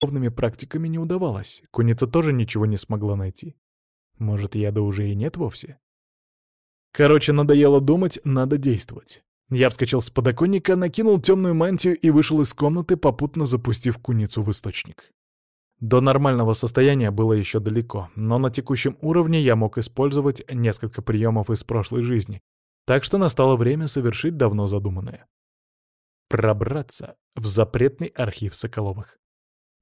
любовными практиками не удавалось. Куница тоже ничего не смогла найти. Может, яда уже и нет вовсе? Короче, надоело думать, надо действовать. Я вскочил с подоконника, накинул темную мантию и вышел из комнаты, попутно запустив куницу в источник. До нормального состояния было еще далеко, но на текущем уровне я мог использовать несколько приемов из прошлой жизни, так что настало время совершить давно задуманное. Пробраться в запретный архив Соколовых.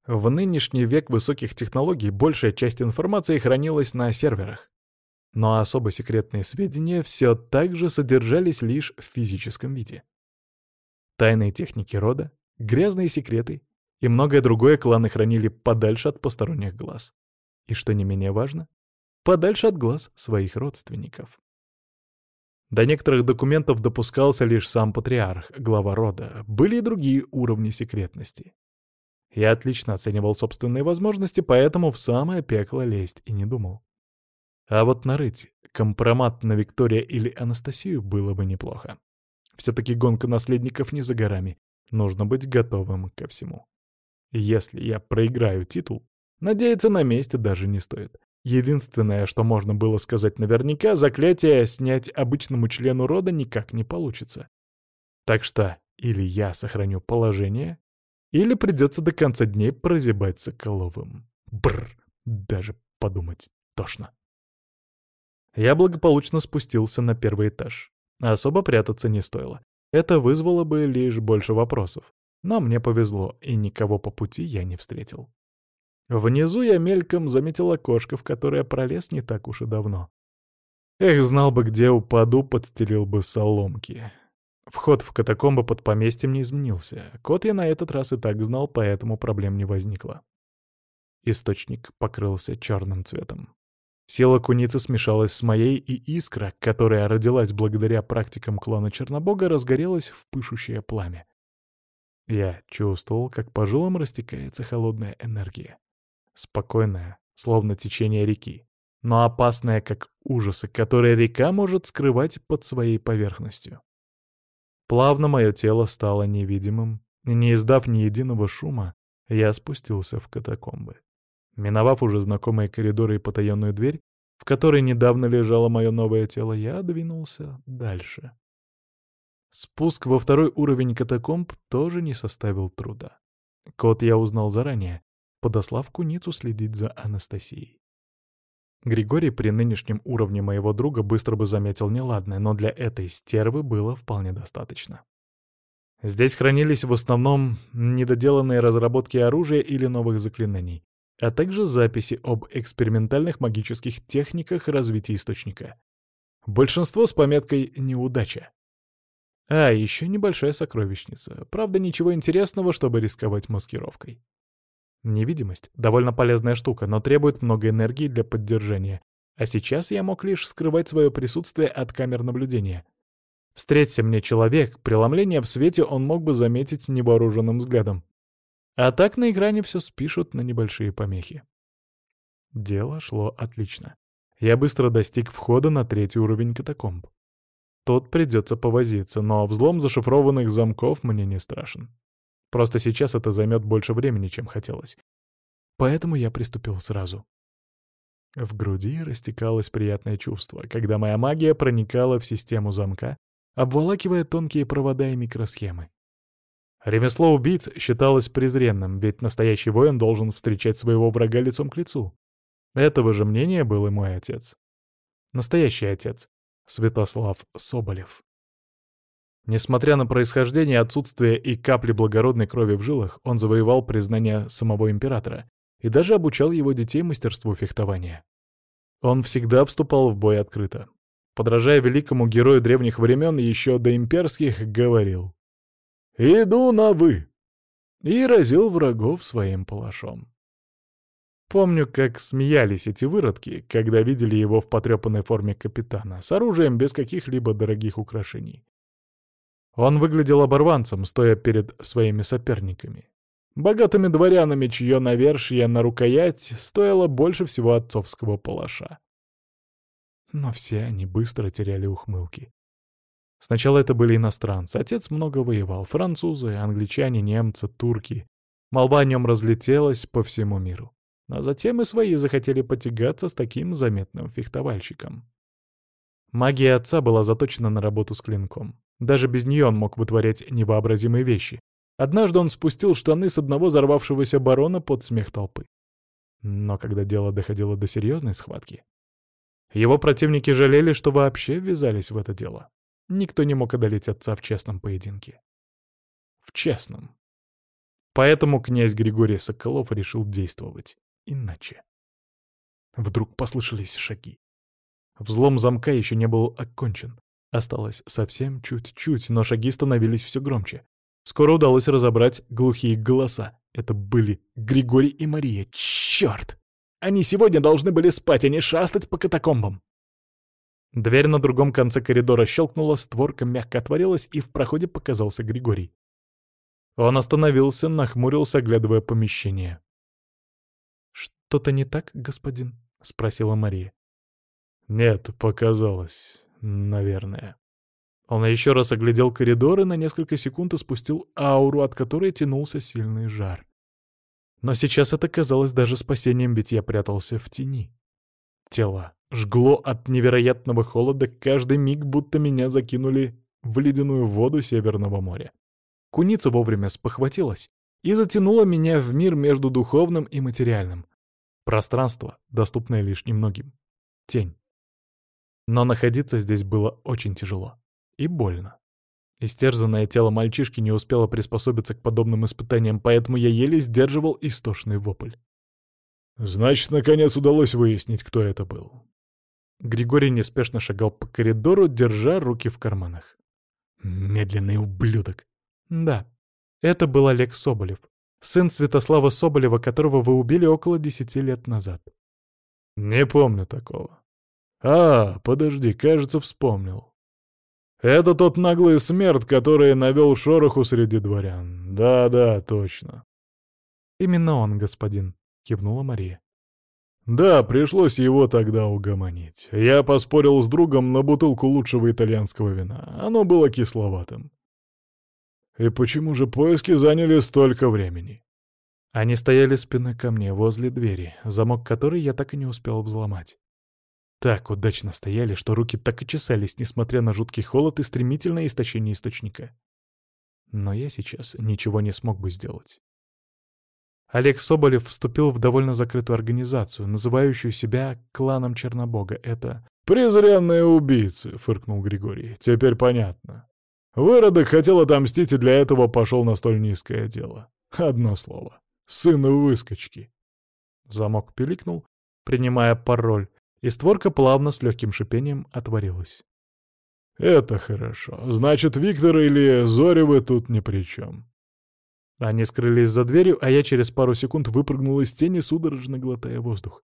В нынешний век высоких технологий большая часть информации хранилась на серверах, но особо секретные сведения все так же содержались лишь в физическом виде. Тайные техники рода, грязные секреты и многое другое кланы хранили подальше от посторонних глаз. И что не менее важно, подальше от глаз своих родственников. До некоторых документов допускался лишь сам патриарх, глава рода, были и другие уровни секретности. Я отлично оценивал собственные возможности, поэтому в самое пекло лезть и не думал. А вот нарыть компромат на Виктория или Анастасию было бы неплохо. Все-таки гонка наследников не за горами, нужно быть готовым ко всему. Если я проиграю титул, надеяться на месте даже не стоит. Единственное, что можно было сказать наверняка, заклятие снять обычному члену рода никак не получится. Так что или я сохраню положение, или придется до конца дней прозябать Соколовым. Бррр, даже подумать тошно. Я благополучно спустился на первый этаж. Особо прятаться не стоило. Это вызвало бы лишь больше вопросов. Но мне повезло, и никого по пути я не встретил. Внизу я мельком заметил окошко, в которое пролез не так уж и давно. Эх, знал бы, где упаду, подстелил бы соломки. Вход в катакомбы под поместьем не изменился. Код я на этот раз и так знал, поэтому проблем не возникло. Источник покрылся черным цветом. Сила куницы смешалась с моей, и искра, которая родилась благодаря практикам клана Чернобога, разгорелась в пышущее пламя. Я чувствовал, как по жилам растекается холодная энергия. Спокойная, словно течение реки, но опасная, как ужасы, которые река может скрывать под своей поверхностью. Плавно мое тело стало невидимым, не издав ни единого шума, я спустился в катакомбы. Миновав уже знакомые коридоры и потаенную дверь, в которой недавно лежало мое новое тело, я двинулся дальше. Спуск во второй уровень катакомб тоже не составил труда. Код я узнал заранее, подослав куницу следить за Анастасией. Григорий при нынешнем уровне моего друга быстро бы заметил неладное, но для этой стервы было вполне достаточно. Здесь хранились в основном недоделанные разработки оружия или новых заклинаний, а также записи об экспериментальных магических техниках развития источника. Большинство с пометкой «неудача». А, еще небольшая сокровищница. Правда, ничего интересного, чтобы рисковать маскировкой. Невидимость — довольно полезная штука, но требует много энергии для поддержания. А сейчас я мог лишь скрывать свое присутствие от камер наблюдения. Встреться мне человек, преломление в свете он мог бы заметить невооруженным взглядом. А так на экране все спишут на небольшие помехи. Дело шло отлично. Я быстро достиг входа на третий уровень катакомб. Тут придется повозиться, но взлом зашифрованных замков мне не страшен. Просто сейчас это займет больше времени, чем хотелось. Поэтому я приступил сразу. В груди растекалось приятное чувство, когда моя магия проникала в систему замка, обволакивая тонкие провода и микросхемы. Ремесло убийц считалось презренным, ведь настоящий воин должен встречать своего врага лицом к лицу. Этого же мнения был и мой отец. Настоящий отец, Святослав Соболев. Несмотря на происхождение, отсутствие и капли благородной крови в жилах, он завоевал признание самого императора и даже обучал его детей мастерству фехтования. Он всегда вступал в бой открыто. Подражая великому герою древних времен, еще до имперских, говорил «Иду на «вы» и разил врагов своим палашом. Помню, как смеялись эти выродки, когда видели его в потрепанной форме капитана, с оружием без каких-либо дорогих украшений. Он выглядел оборванцем, стоя перед своими соперниками. Богатыми дворянами, чье навершие на рукоять стоило больше всего отцовского палаша. Но все они быстро теряли ухмылки. Сначала это были иностранцы. Отец много воевал. Французы, англичане, немцы, турки. Молва о нем разлетелась по всему миру. А затем и свои захотели потягаться с таким заметным фехтовальщиком. Магия отца была заточена на работу с клинком. Даже без нее он мог вытворять невообразимые вещи. Однажды он спустил штаны с одного взорвавшегося барона под смех толпы. Но когда дело доходило до серьезной схватки, его противники жалели, что вообще ввязались в это дело. Никто не мог одолеть отца в честном поединке. В честном. Поэтому князь Григорий Соколов решил действовать иначе. Вдруг послышались шаги. Взлом замка еще не был окончен. Осталось совсем чуть-чуть, но шаги становились все громче. Скоро удалось разобрать глухие голоса. Это были Григорий и Мария. Черт! Они сегодня должны были спать, а не шастать по катакомбам. Дверь на другом конце коридора щелкнула, створка мягко отворилась, и в проходе показался Григорий. Он остановился, нахмурился, оглядывая помещение. «Что-то не так, господин?» — спросила Мария. «Нет, показалось, наверное». Он еще раз оглядел коридор и на несколько секунд испустил ауру, от которой тянулся сильный жар. Но сейчас это казалось даже спасением, ведь я прятался в тени. Тело жгло от невероятного холода, каждый миг будто меня закинули в ледяную воду Северного моря. Куница вовремя спохватилась и затянула меня в мир между духовным и материальным. Пространство, доступное лишь немногим. Тень. Но находиться здесь было очень тяжело и больно. Истерзанное тело мальчишки не успело приспособиться к подобным испытаниям, поэтому я еле сдерживал истошный вопль. «Значит, наконец удалось выяснить, кто это был». Григорий неспешно шагал по коридору, держа руки в карманах. «Медленный ублюдок». «Да, это был Олег Соболев, сын Святослава Соболева, которого вы убили около десяти лет назад». «Не помню такого». «А, подожди, кажется, вспомнил. Это тот наглый смерть, который навел шороху среди дворян. Да-да, точно. Именно он, господин, кивнула Мария. Да, пришлось его тогда угомонить. Я поспорил с другом на бутылку лучшего итальянского вина. Оно было кисловатым. И почему же поиски заняли столько времени? Они стояли спиной ко мне возле двери, замок которой я так и не успел взломать. Так удачно стояли, что руки так и чесались, несмотря на жуткий холод и стремительное истощение источника. Но я сейчас ничего не смог бы сделать. Олег Соболев вступил в довольно закрытую организацию, называющую себя кланом Чернобога. Это «Презренные убийцы», — фыркнул Григорий. «Теперь понятно. Выродок хотел отомстить и для этого пошел на столь низкое дело. Одно слово. Сын выскочки». Замок пиликнул, принимая пароль, и створка плавно с легким шипением отворилась. «Это хорошо. Значит, Виктор или Зоревы тут ни при чем». Они скрылись за дверью, а я через пару секунд выпрыгнул из тени, судорожно глотая воздух.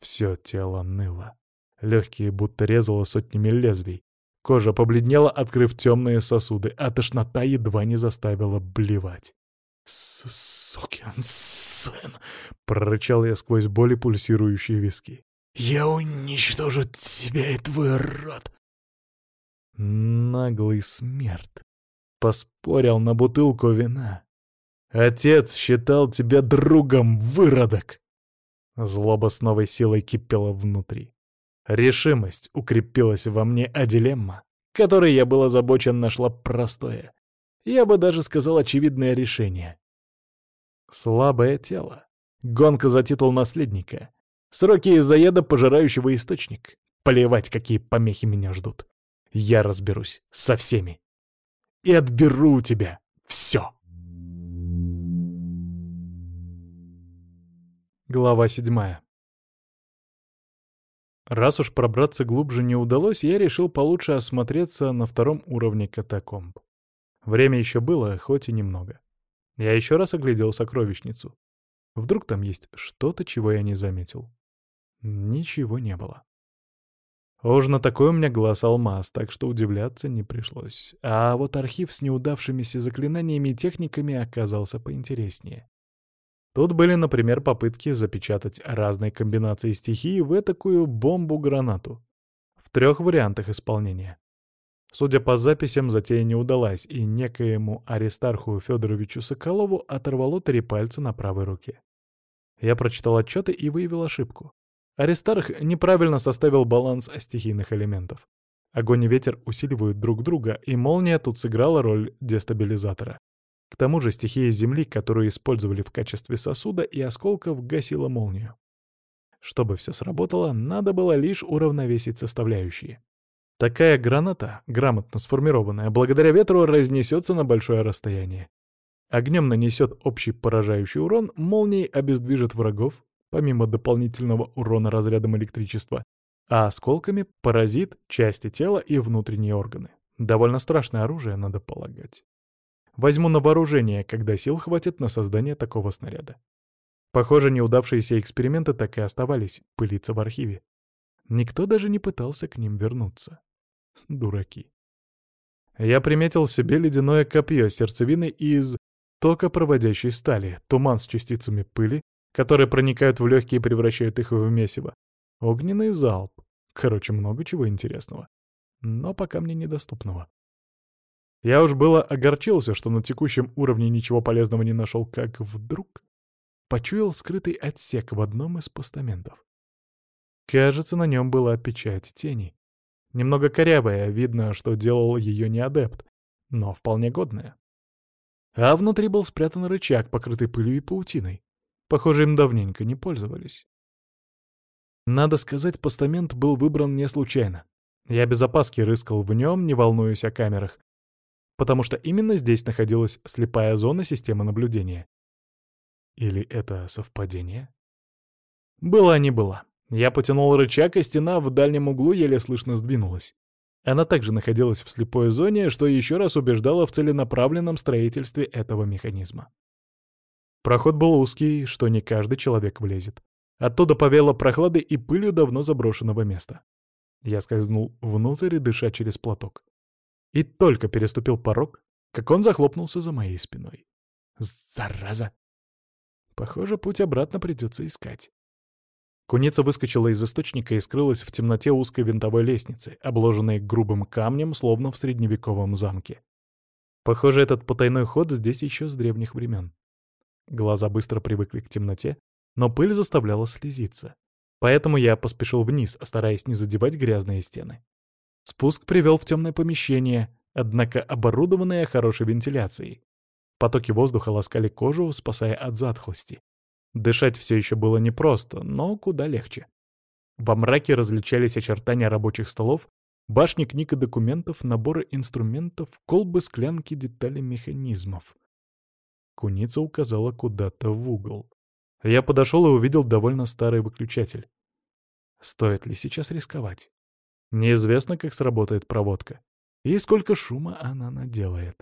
Все тело ныло. Легкие будто резало сотнями лезвий. Кожа побледнела, открыв темные сосуды, а тошнота едва не заставила блевать. «Сукин сын!» — прорычал я сквозь боли пульсирующие виски. Я уничтожу тебя и твой род. Наглый смерть. Поспорил на бутылку вина. Отец считал тебя другом, выродок. Злоба с новой силой кипела внутри. Решимость укрепилась во мне, а дилемма, которой я был озабочен, нашла простое. Я бы даже сказал очевидное решение. Слабое тело. Гонка за титул наследника — Сроки из-за яда, пожирающего источник. Плевать, какие помехи меня ждут. Я разберусь со всеми. И отберу у тебя все. Глава седьмая. Раз уж пробраться глубже не удалось, я решил получше осмотреться на втором уровне катакомб. Время еще было, хоть и немного. Я еще раз оглядел сокровищницу. Вдруг там есть что-то, чего я не заметил. Ничего не было. Уж на такой у меня глаз алмаз, так что удивляться не пришлось. А вот архив с неудавшимися заклинаниями и техниками оказался поинтереснее. Тут были, например, попытки запечатать разные комбинации стихий в такую бомбу-гранату. В трех вариантах исполнения. Судя по записям, затея не удалась, и некоему Аристарху Федоровичу Соколову оторвало три пальца на правой руке. Я прочитал отчеты и выявил ошибку. Аристарх неправильно составил баланс стихийных элементов. Огонь и ветер усиливают друг друга, и молния тут сыграла роль дестабилизатора. К тому же стихия Земли, которую использовали в качестве сосуда и осколков, гасила молнию. Чтобы все сработало, надо было лишь уравновесить составляющие. Такая граната, грамотно сформированная, благодаря ветру разнесется на большое расстояние. Огнем нанесет общий поражающий урон, молнией обездвижит врагов, помимо дополнительного урона разрядом электричества, а осколками поразит части тела и внутренние органы. Довольно страшное оружие, надо полагать. Возьму на вооружение, когда сил хватит на создание такого снаряда. Похоже, неудавшиеся эксперименты так и оставались пылиться в архиве. Никто даже не пытался к ним вернуться. Дураки. Я приметил себе ледяное копье сердцевины из токопроводящей стали, туман с частицами пыли, которые проникают в легкие и превращают их в месиво. Огненный залп. Короче, много чего интересного. Но пока мне недоступного. Я уж было огорчился, что на текущем уровне ничего полезного не нашел, как вдруг почуял скрытый отсек в одном из постаментов. Кажется, на нем была печать тени. Немного корявая, видно, что делал ее не адепт, но вполне годная. А внутри был спрятан рычаг, покрытый пылью и паутиной. Похоже, им давненько не пользовались. Надо сказать, постамент был выбран не случайно. Я без опаски рыскал в нем, не волнуясь о камерах, потому что именно здесь находилась слепая зона системы наблюдения. Или это совпадение? Была не была. Я потянул рычаг, и стена в дальнем углу еле слышно сдвинулась. Она также находилась в слепой зоне, что еще раз убеждало в целенаправленном строительстве этого механизма. Проход был узкий, что не каждый человек влезет. Оттуда повело прохладой и пылью давно заброшенного места. Я скользнул внутрь, дыша через платок. И только переступил порог, как он захлопнулся за моей спиной. Зараза! Похоже, путь обратно придется искать. Куница выскочила из источника и скрылась в темноте узкой винтовой лестницы, обложенной грубым камнем, словно в средневековом замке. Похоже, этот потайной ход здесь еще с древних времен. Глаза быстро привыкли к темноте, но пыль заставляла слезиться. Поэтому я поспешил вниз, стараясь не задевать грязные стены. Спуск привел в темное помещение, однако оборудованное хорошей вентиляцией. Потоки воздуха ласкали кожу, спасая от затхлости. Дышать все еще было непросто, но куда легче. Во мраке различались очертания рабочих столов, башни книг и документов, наборы инструментов, колбы, склянки, детали механизмов. Куница указала куда-то в угол. Я подошел и увидел довольно старый выключатель. Стоит ли сейчас рисковать? Неизвестно, как сработает проводка. И сколько шума она наделает.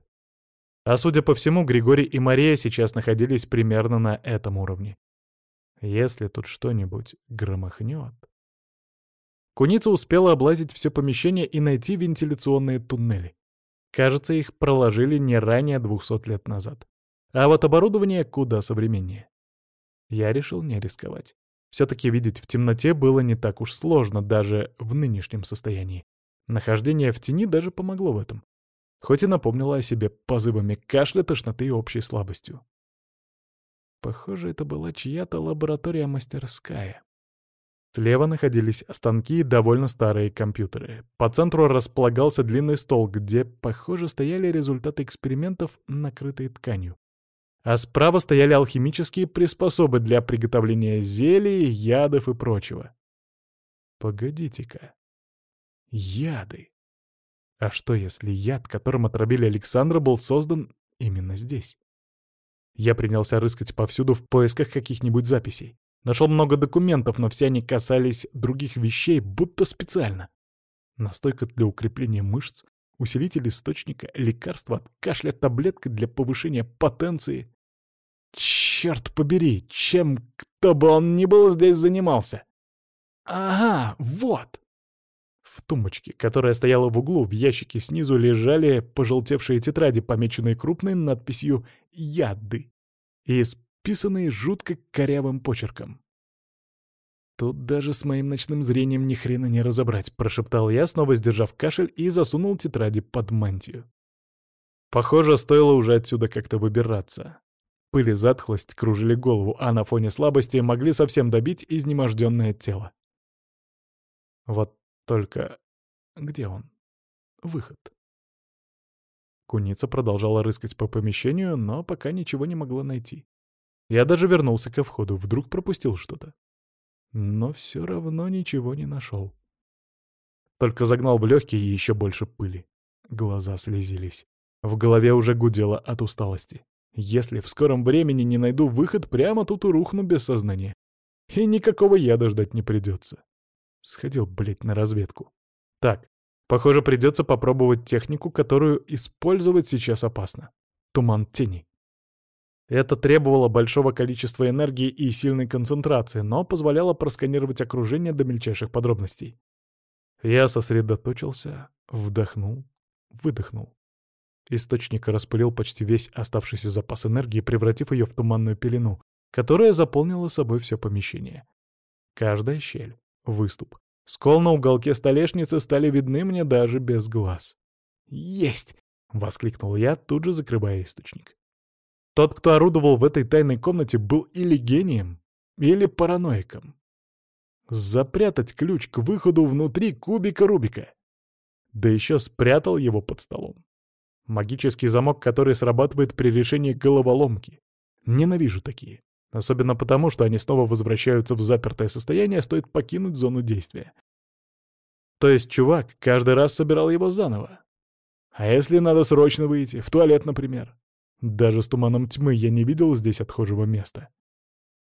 А судя по всему, Григорий и Мария сейчас находились примерно на этом уровне. Если тут что-нибудь громохнет... Куница успела облазить все помещение и найти вентиляционные туннели. Кажется, их проложили не ранее 200 лет назад. А вот оборудование куда современнее. Я решил не рисковать. Все-таки видеть в темноте было не так уж сложно, даже в нынешнем состоянии. Нахождение в тени даже помогло в этом хоть и напомнила о себе позывами кашля, тошноты и общей слабостью. Похоже, это была чья-то лаборатория-мастерская. Слева находились станки и довольно старые компьютеры. По центру располагался длинный стол, где, похоже, стояли результаты экспериментов, накрытые тканью. А справа стояли алхимические приспособы для приготовления зелий, ядов и прочего. Погодите-ка. Яды. А что, если яд, которым отравили Александра, был создан именно здесь? Я принялся рыскать повсюду в поисках каких-нибудь записей. Нашел много документов, но все они касались других вещей, будто специально. Настойка для укрепления мышц, усилитель источника, лекарство от кашля, таблетка для повышения потенции. Черт побери, чем кто бы он ни был здесь занимался. Ага, вот. В тумбочке, которая стояла в углу, в ящике снизу лежали пожелтевшие тетради, помеченные крупной надписью «Яды» и исписанные жутко корявым почерком. Тут даже с моим ночным зрением ни хрена не разобрать, прошептал я, снова сдержав кашель и засунул тетради под мантию. Похоже, стоило уже отсюда как-то выбираться. Пыль и затхлость кружили голову, а на фоне слабости могли совсем добить изнеможденное тело. Вот только где он? Выход. Куница продолжала рыскать по помещению, но пока ничего не могла найти. Я даже вернулся ко входу, вдруг пропустил что-то но все равно ничего не нашел. Только загнал в легкие еще больше пыли. Глаза слезились. В голове уже гудело от усталости. Если в скором времени не найду выход, прямо тут и рухну без сознания. И никакого яда ждать не придется. Сходил, блядь, на разведку. Так, похоже, придется попробовать технику, которую использовать сейчас опасно. Туман тени. Это требовало большого количества энергии и сильной концентрации, но позволяло просканировать окружение до мельчайших подробностей. Я сосредоточился, вдохнул, выдохнул. Источник распылил почти весь оставшийся запас энергии, превратив ее в туманную пелену, которая заполнила собой все помещение. Каждая щель, выступ, скол на уголке столешницы стали видны мне даже без глаз. «Есть!» — воскликнул я, тут же закрывая источник. Тот, кто орудовал в этой тайной комнате, был или гением, или параноиком. Запрятать ключ к выходу внутри кубика Рубика. Да еще спрятал его под столом. Магический замок, который срабатывает при решении головоломки. Ненавижу такие. Особенно потому, что они снова возвращаются в запертое состояние, стоит покинуть зону действия. То есть чувак каждый раз собирал его заново. А если надо срочно выйти, в туалет, например? Даже с туманом тьмы я не видел здесь отхожего места.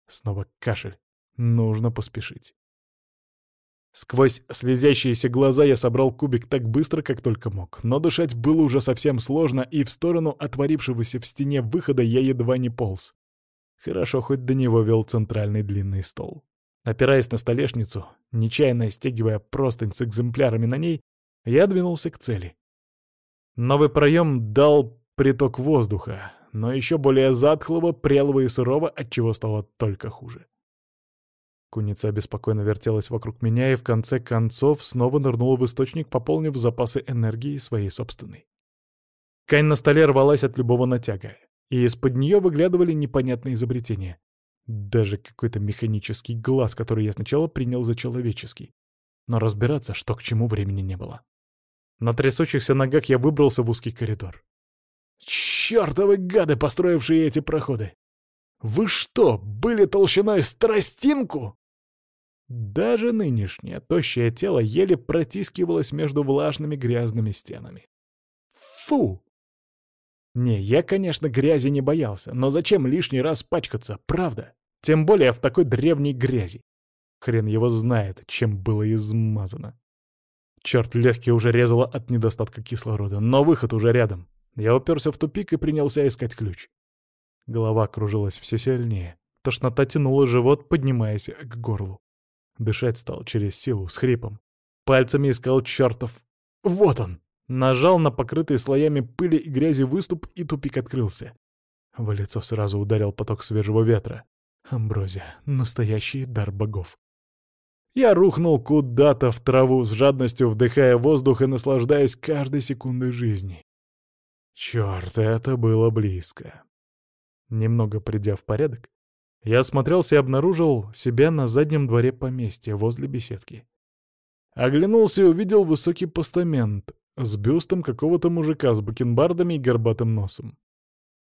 Снова кашель. Нужно поспешить. Сквозь слезящиеся глаза я собрал кубик так быстро, как только мог, но дышать было уже совсем сложно, и в сторону отворившегося в стене выхода я едва не полз. Хорошо, хоть до него вел центральный длинный стол. Опираясь на столешницу, нечаянно стягивая простынь с экземплярами на ней, я двинулся к цели. Новый проем дал приток воздуха, но еще более затхлого, прелого и сырого, отчего стало только хуже. Куница беспокойно вертелась вокруг меня и в конце концов снова нырнула в источник, пополнив запасы энергии своей собственной. Ткань на столе рвалась от любого натяга, и из-под нее выглядывали непонятные изобретения. Даже какой-то механический глаз, который я сначала принял за человеческий. Но разбираться, что к чему, времени не было. На трясущихся ногах я выбрался в узкий коридор. Чёртовы гады, построившие эти проходы! Вы что, были толщиной с тростинку? Даже нынешнее тощее тело еле протискивалось между влажными грязными стенами. Фу! Не, я, конечно, грязи не боялся, но зачем лишний раз пачкаться, правда? Тем более в такой древней грязи. Хрен его знает, чем было измазано. Черт, легкие уже резало от недостатка кислорода, но выход уже рядом. Я уперся в тупик и принялся искать ключ. Голова кружилась все сильнее. Тошнота тянула живот, поднимаясь к горлу. Дышать стал через силу, с хрипом. Пальцами искал чертов... Вот он! Нажал на покрытый слоями пыли и грязи выступ, и тупик открылся. В лицо сразу ударил поток свежего ветра. Амброзия — настоящий дар богов. Я рухнул куда-то в траву, с жадностью вдыхая воздух и наслаждаясь каждой секундой жизни. Черт, это было близко. Немного придя в порядок, я осмотрелся и обнаружил себя на заднем дворе поместья, возле беседки. Оглянулся и увидел высокий постамент с бюстом какого-то мужика с бакенбардами и горбатым носом.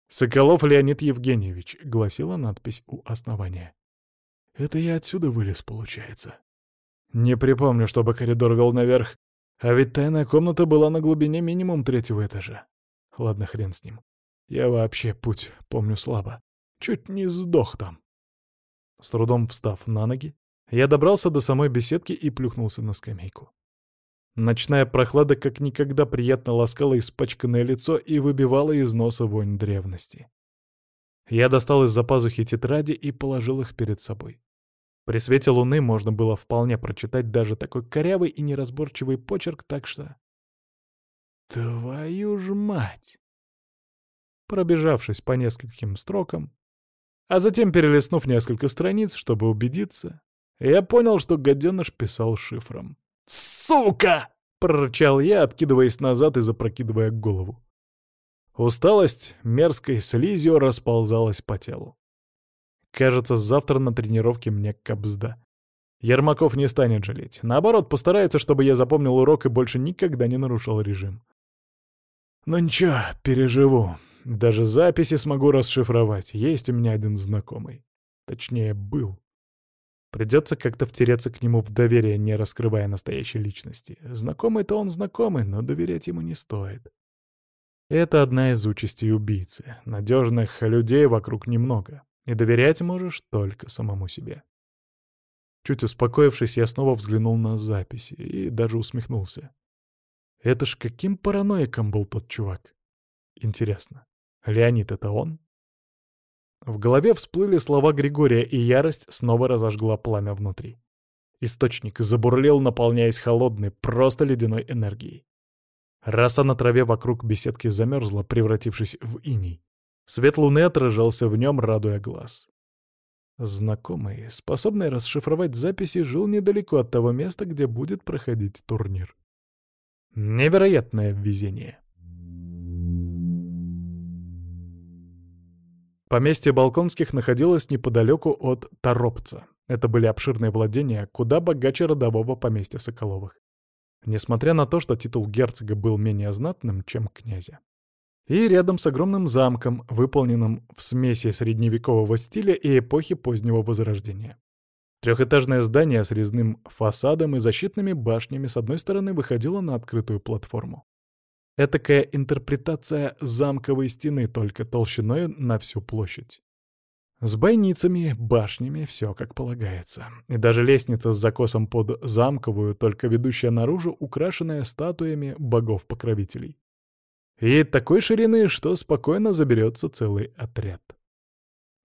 «Соколов Леонид Евгеньевич», — гласила надпись у основания. «Это я отсюда вылез, получается». Не припомню, чтобы коридор вел наверх, а ведь тайная комната была на глубине минимум третьего этажа. Ладно, хрен с ним. Я вообще путь помню слабо. Чуть не сдох там. С трудом встав на ноги, я добрался до самой беседки и плюхнулся на скамейку. Ночная прохлада как никогда приятно ласкала испачканное лицо и выбивала из носа вонь древности. Я достал из-за пазухи тетради и положил их перед собой. При свете луны можно было вполне прочитать даже такой корявый и неразборчивый почерк, так что Твою ж мать! Пробежавшись по нескольким строкам, а затем перелистнув несколько страниц, чтобы убедиться, Я понял, что гаденыш писал шифром. «Сука!» — прорычал я, откидываясь назад и запрокидывая голову. Усталость мерзкой слизью расползалась по телу. Кажется, завтра на тренировке мне кобзда. Ермаков не станет жалеть. Наоборот, постарается, чтобы я запомнил урок и больше никогда не нарушал режим. Но ну ничего, переживу. Даже записи смогу расшифровать. Есть у меня один знакомый. Точнее, был. Придется как-то втереться к нему в доверие, не раскрывая настоящей личности. Знакомый-то он знакомый, но доверять ему не стоит. Это одна из участей убийцы. Надежных людей вокруг немного, и доверять можешь только самому себе. Чуть успокоившись, я снова взглянул на записи и даже усмехнулся. Это ж каким параноиком был тот чувак? Интересно, Леонид — это он? В голове всплыли слова Григория, и ярость снова разожгла пламя внутри. Источник забурлил, наполняясь холодной, просто ледяной энергией. Роса на траве вокруг беседки замерзла, превратившись в иней. Свет луны отражался в нем, радуя глаз. Знакомый, способный расшифровать записи, жил недалеко от того места, где будет проходить турнир. Невероятное везение. Поместье Балконских находилось неподалеку от Торопца. Это были обширные владения, куда богаче родового поместья Соколовых. Несмотря на то, что титул герцога был менее знатным, чем князя. И рядом с огромным замком, выполненным в смеси средневекового стиля и эпохи позднего Возрождения. Трехэтажное здание с резным фасадом и защитными башнями с одной стороны выходило на открытую платформу. Этакая интерпретация замковой стены, только толщиной на всю площадь. С бойницами, башнями, все как полагается. И даже лестница с закосом под замковую, только ведущая наружу, украшенная статуями богов-покровителей. И такой ширины, что спокойно заберется целый отряд.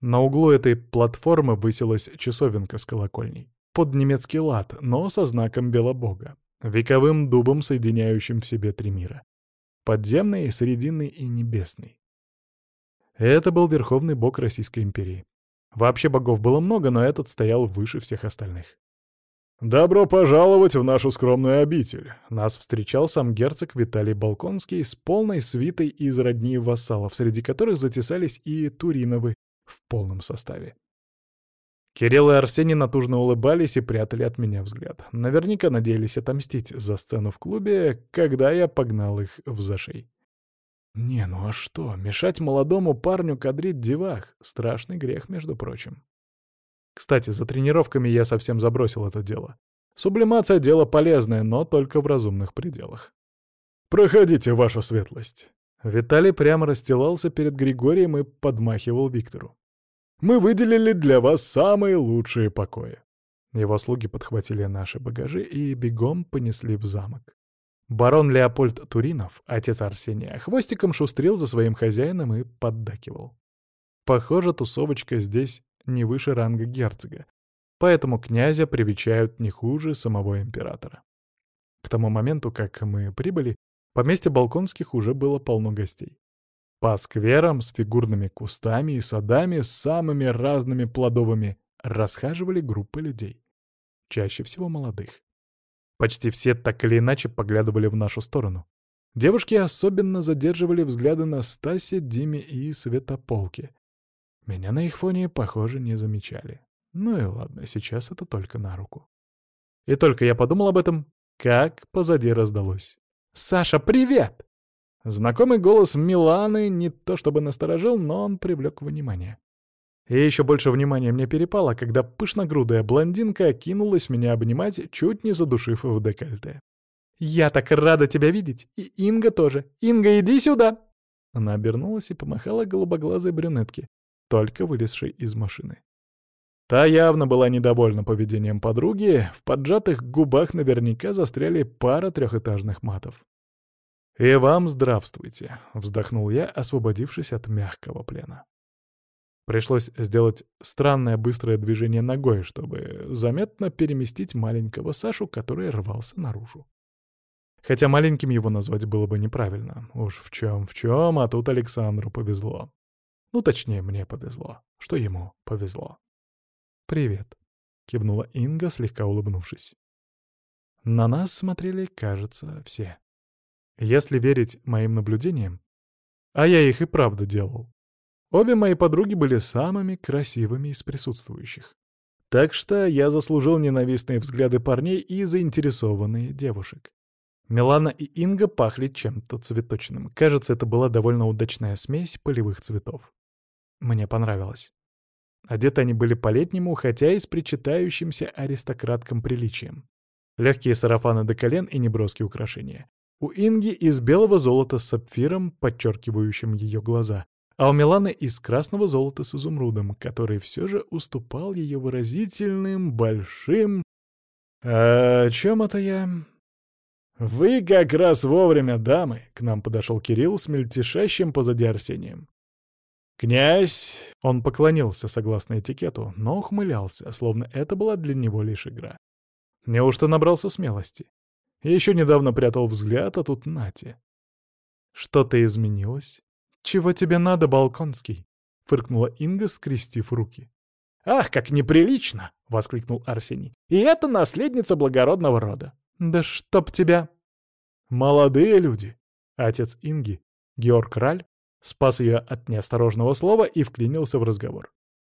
На углу этой платформы высилась часовенка с колокольней. Под немецкий лад, но со знаком Белобога. Вековым дубом, соединяющим в себе три мира подземный, срединный и небесный. Это был верховный бог Российской империи. Вообще богов было много, но этот стоял выше всех остальных. «Добро пожаловать в нашу скромную обитель!» Нас встречал сам герцог Виталий Балконский с полной свитой из родни вассалов, среди которых затесались и Туриновы в полном составе. Кирилл и Арсений натужно улыбались и прятали от меня взгляд. Наверняка надеялись отомстить за сцену в клубе, когда я погнал их в зашей. Не, ну а что, мешать молодому парню кадрить девах — страшный грех, между прочим. Кстати, за тренировками я совсем забросил это дело. Сублимация — дело полезное, но только в разумных пределах. «Проходите, ваша светлость!» Виталий прямо расстилался перед Григорием и подмахивал Виктору. Мы выделили для вас самые лучшие покои». Его слуги подхватили наши багажи и бегом понесли в замок. Барон Леопольд Туринов, отец Арсения, хвостиком шустрил за своим хозяином и поддакивал. Похоже, тусовочка здесь не выше ранга герцога, поэтому князя привечают не хуже самого императора. К тому моменту, как мы прибыли, поместье Балконских уже было полно гостей. По скверам с фигурными кустами и садами с самыми разными плодовыми расхаживали группы людей. Чаще всего молодых. Почти все так или иначе поглядывали в нашу сторону. Девушки особенно задерживали взгляды на Стасе, Диме и Светополке. Меня на их фоне, похоже, не замечали. Ну и ладно, сейчас это только на руку. И только я подумал об этом, как позади раздалось. «Саша, привет!» Знакомый голос Миланы не то чтобы насторожил, но он привлек внимание. И еще больше внимания мне перепало, когда пышногрудая блондинка кинулась меня обнимать, чуть не задушив в декольте. «Я так рада тебя видеть! И Инга тоже! Инга, иди сюда!» Она обернулась и помахала голубоглазой брюнетке, только вылезшей из машины. Та явно была недовольна поведением подруги, в поджатых губах наверняка застряли пара трехэтажных матов. «И вам здравствуйте», — вздохнул я, освободившись от мягкого плена. Пришлось сделать странное быстрое движение ногой, чтобы заметно переместить маленького Сашу, который рвался наружу. Хотя маленьким его назвать было бы неправильно. Уж в чем в чем, а тут Александру повезло. Ну, точнее, мне повезло, что ему повезло. «Привет». кивнула Инга, слегка улыбнувшись. На нас смотрели, кажется, все. Если верить моим наблюдениям, а я их и правда делал, обе мои подруги были самыми красивыми из присутствующих. Так что я заслужил ненавистные взгляды парней и заинтересованные девушек. Милана и Инга пахли чем-то цветочным. Кажется, это была довольно удачная смесь полевых цветов. Мне понравилось. Одеты они были по-летнему, хотя и с причитающимся аристократкам приличием. Легкие сарафаны до колен и неброские украшения. У Инги из белого золота с сапфиром, подчеркивающим ее глаза, а у Миланы из красного золота с изумрудом, который все же уступал ее выразительным, большим... «А о чем это я?» «Вы как раз вовремя, дамы!» — к нам подошел Кирилл с мельтешащим позади Арсением. «Князь!» — он поклонился согласно этикету, но ухмылялся, словно это была для него лишь игра. Неужто набрался смелости? Еще недавно прятал взгляд, а тут нате. «Что-то изменилось? Чего тебе надо, Балконский?» — фыркнула Инга, скрестив руки. «Ах, как неприлично!» — воскликнул Арсений. «И это наследница благородного рода!» «Да чтоб тебя!» «Молодые люди!» Отец Инги, Георг Раль, спас ее от неосторожного слова и вклинился в разговор.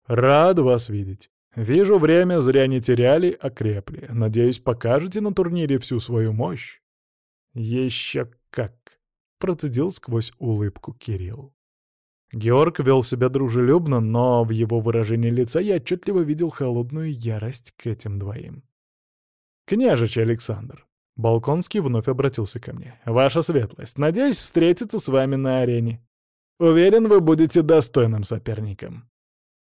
«Рад вас видеть. Вижу, время зря не теряли, окрепли. Надеюсь, покажете на турнире всю свою мощь?» «Еще как!» — процедил сквозь улыбку Кирилл. Георг вел себя дружелюбно, но в его выражении лица я отчетливо видел холодную ярость к этим двоим. «Княжич Александр!» Балконский вновь обратился ко мне. «Ваша светлость, надеюсь встретиться с вами на арене. Уверен, вы будете достойным соперником».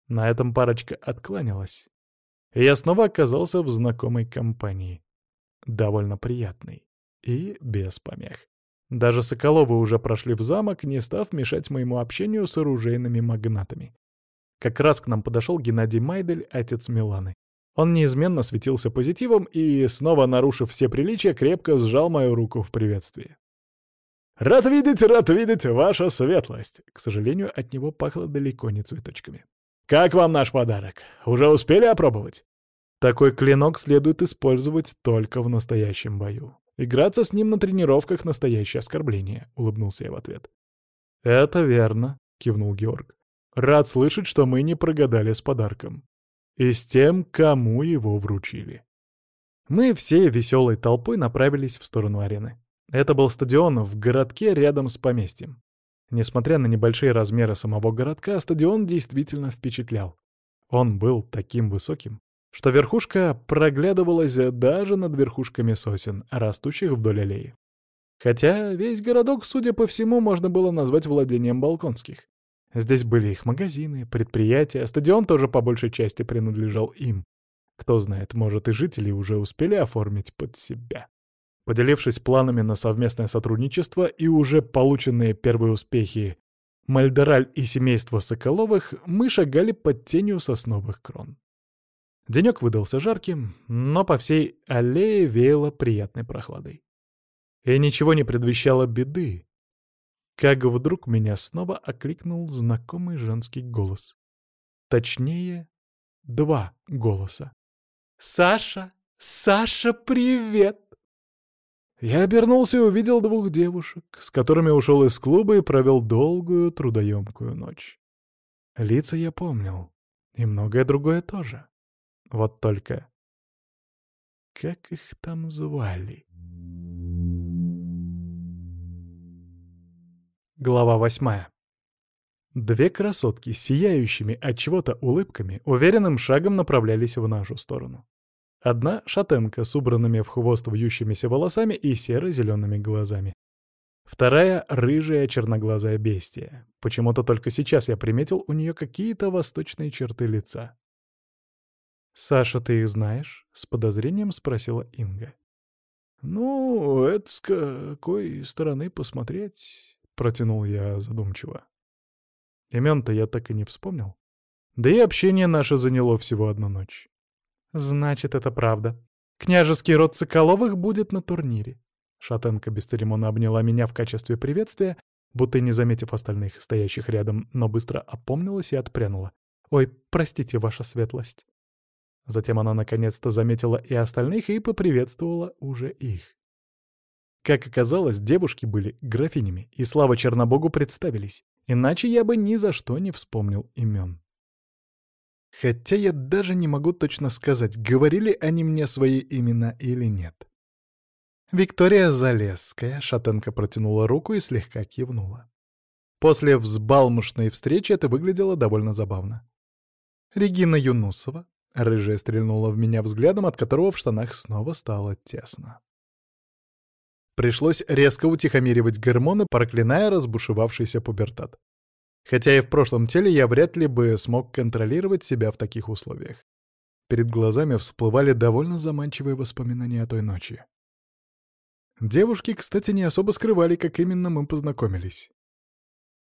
На этом парочка откланялась. И я снова оказался в знакомой компании. Довольно приятной. И без помех. Даже Соколовы уже прошли в замок, не став мешать моему общению с оружейными магнатами. Как раз к нам подошел Геннадий Майдель, отец Миланы. Он неизменно светился позитивом и, снова нарушив все приличия, крепко сжал мою руку в приветствии. «Рад видеть, рад видеть, ваша светлость!» К сожалению, от него пахло далеко не цветочками. «Как вам наш подарок? Уже успели опробовать?» Такой клинок следует использовать только в настоящем бою. Играться с ним на тренировках — настоящее оскорбление, — улыбнулся я в ответ. «Это верно», — кивнул Георг. «Рад слышать, что мы не прогадали с подарком и с тем, кому его вручили. Мы всей веселой толпой направились в сторону арены. Это был стадион в городке рядом с поместьем. Несмотря на небольшие размеры самого городка, стадион действительно впечатлял. Он был таким высоким, что верхушка проглядывалась даже над верхушками сосен, растущих вдоль аллеи. Хотя весь городок, судя по всему, можно было назвать владением Балконских. Здесь были их магазины, предприятия, стадион тоже по большей части принадлежал им. Кто знает, может и жители уже успели оформить под себя. Поделившись планами на совместное сотрудничество и уже полученные первые успехи Мальдораль и семейство Соколовых, мы шагали под тенью сосновых крон. Денек выдался жарким, но по всей аллее веяло приятной прохладой. И ничего не предвещало беды, как вдруг меня снова окликнул знакомый женский голос. Точнее, два голоса. «Саша! Саша, привет!» Я обернулся и увидел двух девушек, с которыми ушел из клуба и провел долгую трудоемкую ночь. Лица я помнил, и многое другое тоже. Вот только... Как их там звали? Глава восьмая. Две красотки, сияющими от чего-то улыбками, уверенным шагом направлялись в нашу сторону. Одна — шатенка с убранными в хвост вьющимися волосами и серо-зелеными глазами. Вторая — рыжая черноглазая бестия. Почему-то только сейчас я приметил у нее какие-то восточные черты лица. «Саша, ты их знаешь?» — с подозрением спросила Инга. «Ну, это с какой стороны посмотреть?» — протянул я задумчиво. Имен-то я так и не вспомнил. Да и общение наше заняло всего одну ночь. Значит, это правда. Княжеский род Соколовых будет на турнире. Шатенка бесцеремонно обняла меня в качестве приветствия, будто не заметив остальных, стоящих рядом, но быстро опомнилась и отпрянула. «Ой, простите, ваша светлость». Затем она наконец-то заметила и остальных и поприветствовала уже их. Как оказалось, девушки были графинями, и слава Чернобогу представились, иначе я бы ни за что не вспомнил имен. Хотя я даже не могу точно сказать, говорили они мне свои имена или нет. Виктория Залесская, шатенка протянула руку и слегка кивнула. После взбалмошной встречи это выглядело довольно забавно. Регина Юнусова, рыжая стрельнула в меня взглядом, от которого в штанах снова стало тесно. Пришлось резко утихомиривать гормоны, проклиная разбушевавшийся пубертат. Хотя и в прошлом теле я вряд ли бы смог контролировать себя в таких условиях. Перед глазами всплывали довольно заманчивые воспоминания о той ночи. Девушки, кстати, не особо скрывали, как именно мы познакомились.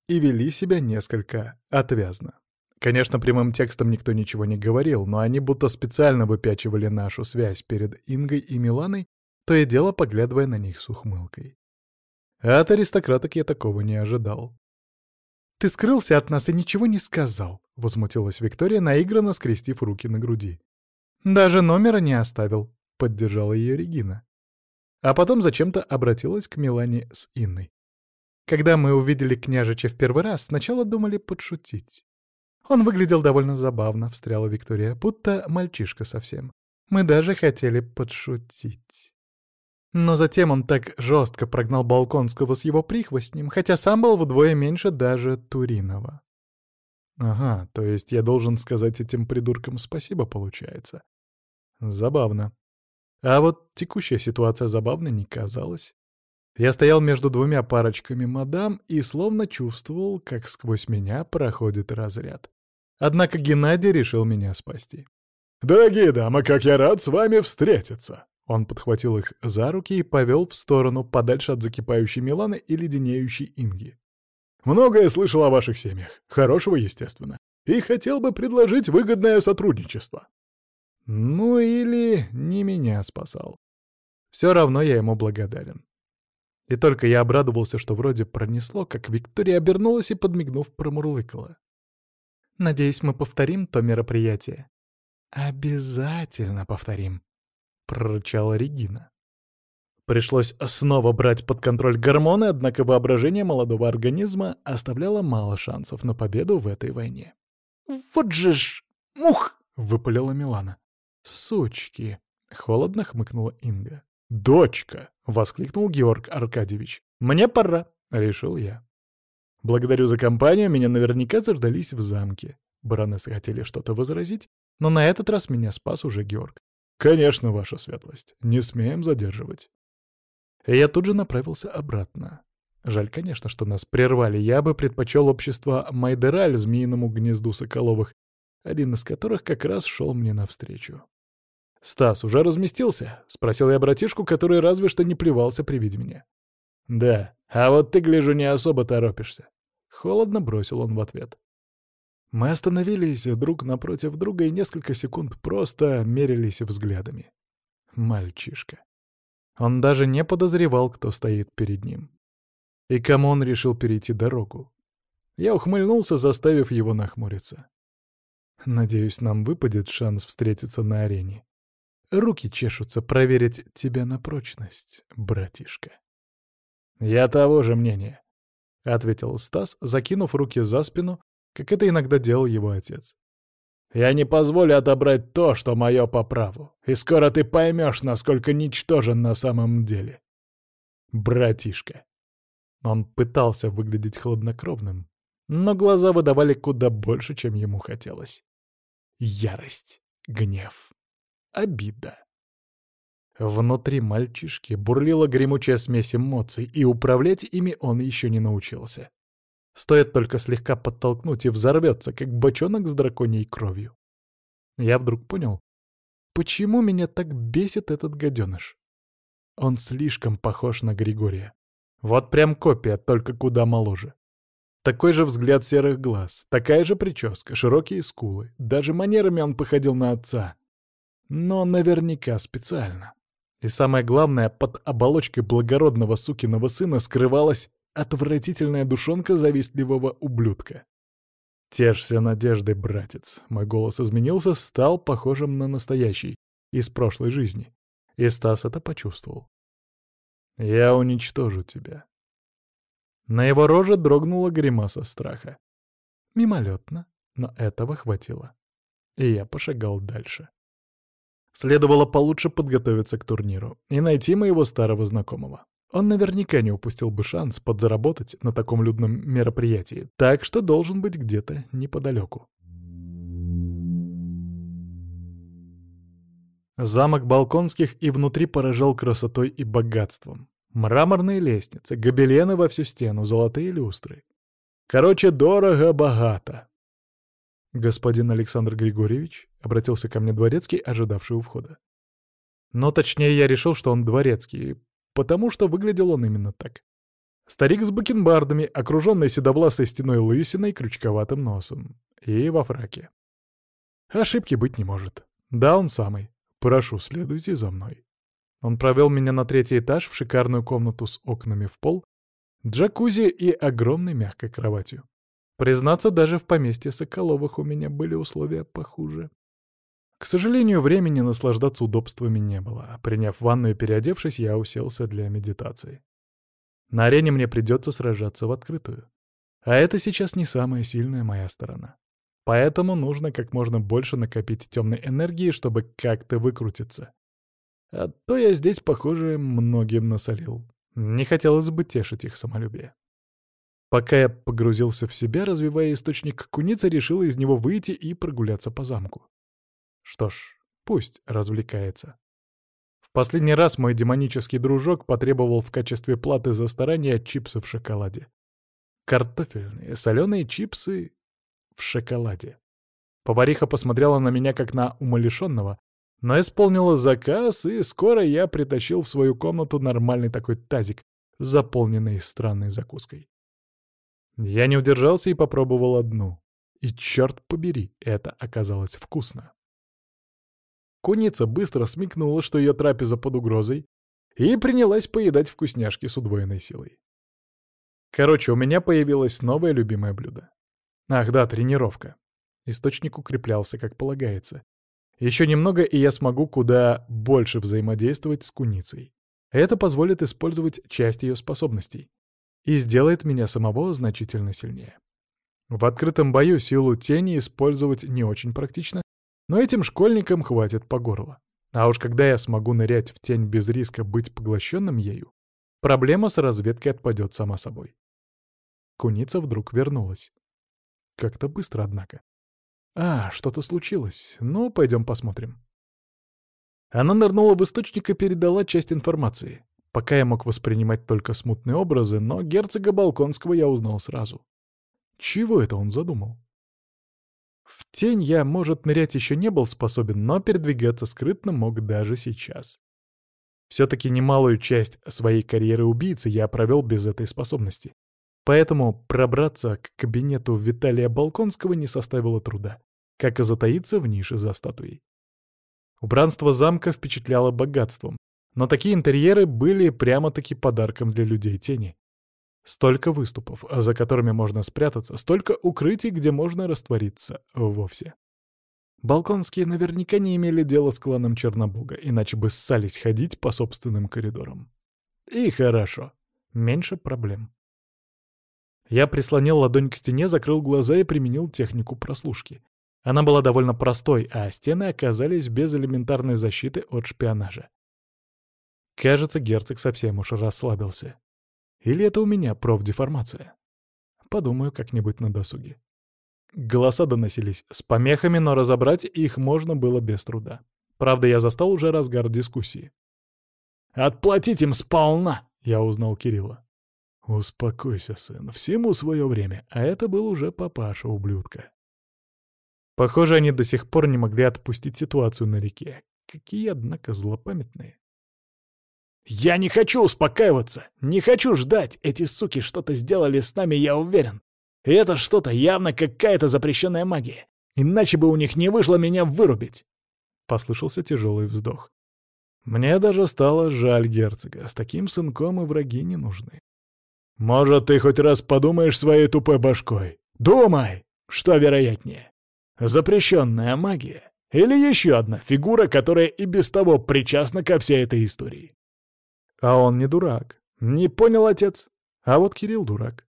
И вели себя несколько отвязно. Конечно, прямым текстом никто ничего не говорил, но они будто специально выпячивали нашу связь перед Ингой и Миланой, то и дело поглядывая на них с ухмылкой. А от аристократок я такого не ожидал. «Ты скрылся от нас и ничего не сказал», — возмутилась Виктория, наигранно скрестив руки на груди. «Даже номера не оставил», — поддержала ее Регина. А потом зачем-то обратилась к Милане с Инной. Когда мы увидели княжича в первый раз, сначала думали подшутить. Он выглядел довольно забавно, встряла Виктория, будто мальчишка совсем. Мы даже хотели подшутить. Но затем он так жестко прогнал Балконского с его прихвостнем, хотя сам был вдвое меньше даже Туринова. Ага, то есть я должен сказать этим придуркам спасибо, получается. Забавно. А вот текущая ситуация забавной не казалась. Я стоял между двумя парочками мадам и словно чувствовал, как сквозь меня проходит разряд. Однако Геннадий решил меня спасти. «Дорогие дамы, как я рад с вами встретиться!» Он подхватил их за руки и повел в сторону, подальше от закипающей Миланы и леденеющей Инги. «Многое слышал о ваших семьях. Хорошего, естественно. И хотел бы предложить выгодное сотрудничество». Ну или не меня спасал. Все равно я ему благодарен. И только я обрадовался, что вроде пронесло, как Виктория обернулась и, подмигнув, промурлыкала. «Надеюсь, мы повторим то мероприятие?» «Обязательно повторим», — прорычала Регина. Пришлось снова брать под контроль гормоны, однако воображение молодого организма оставляло мало шансов на победу в этой войне. «Вот же ж... Мух!» — выпалила Милана. «Сучки!» — холодно хмыкнула Инга. «Дочка!» — воскликнул Георг Аркадьевич. «Мне пора!» — решил я. Благодарю за компанию, меня наверняка заждались в замке. Баронессы хотели что-то возразить, но на этот раз меня спас уже Георг. «Конечно, ваша светлость. Не смеем задерживать». Я тут же направился обратно. Жаль, конечно, что нас прервали. Я бы предпочел общество Майдераль змеиному гнезду Соколовых, один из которых как раз шел мне навстречу. «Стас уже разместился?» — спросил я братишку, который разве что не плевался при виде меня. «Да, а вот ты, гляжу, не особо торопишься». Холодно бросил он в ответ. Мы остановились друг напротив друга и несколько секунд просто мерились взглядами. Мальчишка. Он даже не подозревал, кто стоит перед ним. И кому он решил перейти дорогу. Я ухмыльнулся, заставив его нахмуриться. Надеюсь, нам выпадет шанс встретиться на арене. Руки чешутся проверить тебя на прочность, братишка. «Я того же мнения», — ответил Стас, закинув руки за спину, как это иногда делал его отец. «Я не позволю отобрать то, что мое по праву, и скоро ты поймешь, насколько ничтожен на самом деле. Братишка». Он пытался выглядеть хладнокровным, но глаза выдавали куда больше, чем ему хотелось. Ярость, гнев, обида. Внутри мальчишки бурлила гремучая смесь эмоций, и управлять ими он еще не научился. Стоит только слегка подтолкнуть и взорвется, как бочонок с драконьей кровью. Я вдруг понял, почему меня так бесит этот гаденыш. Он слишком похож на Григория. Вот прям копия, только куда моложе. Такой же взгляд серых глаз, такая же прическа, широкие скулы. Даже манерами он походил на отца. Но наверняка специально. И самое главное, под оболочкой благородного сукиного сына скрывалась отвратительная душонка завистливого ублюдка. Тешься надеждой, братец. Мой голос изменился, стал похожим на настоящий, из прошлой жизни. И Стас это почувствовал. Я уничтожу тебя. На его роже дрогнула гримаса страха. Мимолетно, но этого хватило. И я пошагал дальше. Следовало получше подготовиться к турниру и найти моего старого знакомого. Он наверняка не упустил бы шанс подзаработать на таком людном мероприятии, так что должен быть где-то неподалеку. Замок Балконских и внутри поражал красотой и богатством. Мраморные лестницы, гобелены во всю стену, золотые люстры. Короче, дорого-богато. «Господин Александр Григорьевич?» — обратился ко мне дворецкий, ожидавший у входа. Но точнее я решил, что он дворецкий, потому что выглядел он именно так. Старик с бакенбардами, окруженный седовласой стеной лысиной, крючковатым носом. И во фраке. Ошибки быть не может. Да, он самый. Прошу, следуйте за мной. Он провел меня на третий этаж в шикарную комнату с окнами в пол, джакузи и огромной мягкой кроватью. Признаться, даже в поместье Соколовых у меня были условия похуже. К сожалению, времени наслаждаться удобствами не было. Приняв ванну и переодевшись, я уселся для медитации. На арене мне придется сражаться в открытую. А это сейчас не самая сильная моя сторона. Поэтому нужно как можно больше накопить темной энергии, чтобы как-то выкрутиться. А то я здесь, похоже, многим насолил. Не хотелось бы тешить их самолюбие. Пока я погрузился в себя, развивая источник куницы, решил из него выйти и прогуляться по замку. Что ж, пусть развлекается. В последний раз мой демонический дружок потребовал в качестве платы за старание чипсы в шоколаде. Картофельные, соленые чипсы в шоколаде. Повариха посмотрела на меня как на умалишенного, но исполнила заказ, и скоро я притащил в свою комнату нормальный такой тазик, заполненный странной закуской. Я не удержался и попробовал одну. И черт побери, это оказалось вкусно. Куница быстро смекнула, что ее трапеза под угрозой, и принялась поедать вкусняшки с удвоенной силой. Короче, у меня появилось новое любимое блюдо. Ах да, тренировка. Источник укреплялся, как полагается. Еще немного, и я смогу куда больше взаимодействовать с куницей. Это позволит использовать часть ее способностей и сделает меня самого значительно сильнее. В открытом бою силу тени использовать не очень практично, но этим школьникам хватит по горло. А уж когда я смогу нырять в тень без риска быть поглощенным ею, проблема с разведкой отпадет сама собой. Куница вдруг вернулась. Как-то быстро, однако. А, что-то случилось. Ну, пойдем посмотрим. Она нырнула в источник и передала часть информации. Пока я мог воспринимать только смутные образы, но герцога Балконского я узнал сразу. Чего это он задумал? В тень я, может, нырять еще не был способен, но передвигаться скрытно мог даже сейчас. Все-таки немалую часть своей карьеры убийцы я провел без этой способности. Поэтому пробраться к кабинету Виталия Балконского не составило труда, как и затаиться в нише за статуей. Убранство замка впечатляло богатством, но такие интерьеры были прямо-таки подарком для людей тени. Столько выступов, за которыми можно спрятаться, столько укрытий, где можно раствориться вовсе. Балконские наверняка не имели дела с кланом Чернобога, иначе бы ссались ходить по собственным коридорам. И хорошо. Меньше проблем. Я прислонил ладонь к стене, закрыл глаза и применил технику прослушки. Она была довольно простой, а стены оказались без элементарной защиты от шпионажа. Кажется, герцог совсем уж расслабился. Или это у меня профдеформация? Подумаю как-нибудь на досуге. Голоса доносились с помехами, но разобрать их можно было без труда. Правда, я застал уже разгар дискуссии. «Отплатить им сполна!» — я узнал Кирилла. «Успокойся, сын, всему свое время, а это был уже папаша, ублюдка». Похоже, они до сих пор не могли отпустить ситуацию на реке. Какие, однако, злопамятные. «Я не хочу успокаиваться! Не хочу ждать! Эти суки что-то сделали с нами, я уверен! И это что-то явно какая-то запрещенная магия! Иначе бы у них не вышло меня вырубить!» Послышался тяжелый вздох. Мне даже стало жаль герцога. С таким сынком и враги не нужны. «Может, ты хоть раз подумаешь своей тупой башкой? Думай!» Что вероятнее? Запрещенная магия или еще одна фигура, которая и без того причастна ко всей этой истории? А он не дурак. Не понял, отец? А вот Кирилл дурак.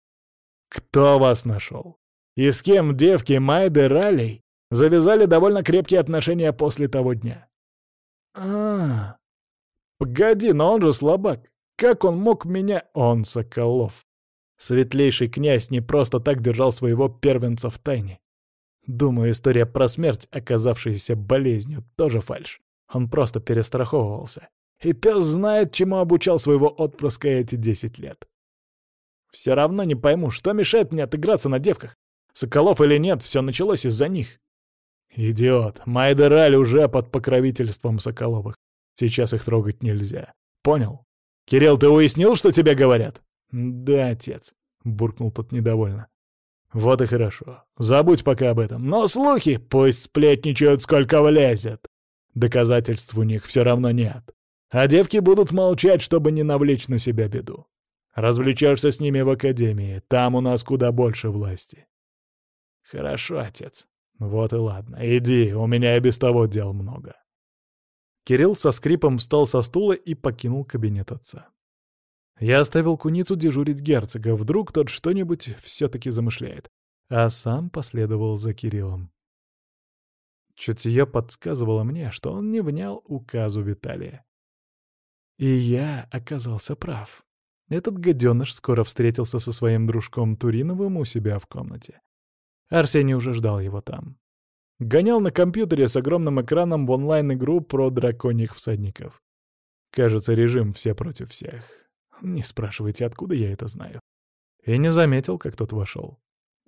Кто вас нашел? И с кем девки Майды Ралей завязали довольно крепкие отношения после того дня? а. Погоди, но он же слабак. Как он мог меня... Он Соколов. Светлейший князь не просто так держал своего первенца в тайне. Думаю, история про смерть, оказавшаяся болезнью, тоже фальшь. Он просто перестраховывался. И пес знает, чему обучал своего отпрыска эти десять лет. Все равно не пойму, что мешает мне отыграться на девках. Соколов или нет, все началось из-за них. Идиот, Майдераль уже под покровительством Соколовых. Сейчас их трогать нельзя. Понял? Кирилл, ты уяснил, что тебе говорят? Да, отец, буркнул тот недовольно. Вот и хорошо. Забудь пока об этом. Но слухи пусть сплетничают, сколько влезет. Доказательств у них все равно нет. А девки будут молчать, чтобы не навлечь на себя беду. Развлечешься с ними в академии, там у нас куда больше власти. Хорошо, отец. Вот и ладно. Иди, у меня и без того дел много. Кирилл со скрипом встал со стула и покинул кабинет отца. Я оставил куницу дежурить герцога, вдруг тот что-нибудь все-таки замышляет, а сам последовал за Кириллом. Чутье подсказывало мне, что он не внял указу Виталия. И я оказался прав. Этот гаденыш скоро встретился со своим дружком Туриновым у себя в комнате. Арсений уже ждал его там. Гонял на компьютере с огромным экраном в онлайн-игру про драконьих всадников. Кажется, режим «все против всех». Не спрашивайте, откуда я это знаю. И не заметил, как тот вошел.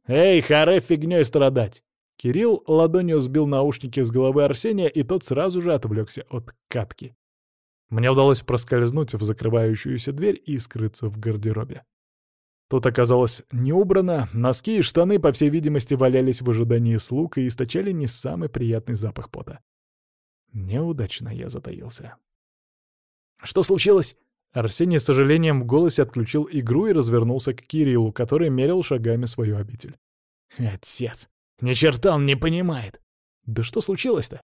«Эй, харе фигнёй страдать!» Кирилл ладонью сбил наушники с головы Арсения, и тот сразу же отвлекся от катки. Мне удалось проскользнуть в закрывающуюся дверь и скрыться в гардеробе. Тут оказалось не убрано, носки и штаны, по всей видимости, валялись в ожидании слуг и источали не самый приятный запах пота. Неудачно я затаился. «Что случилось?» Арсений с сожалением в голосе отключил игру и развернулся к Кириллу, который мерил шагами свою обитель. «Отец! Ни черта он не понимает! Да что случилось-то?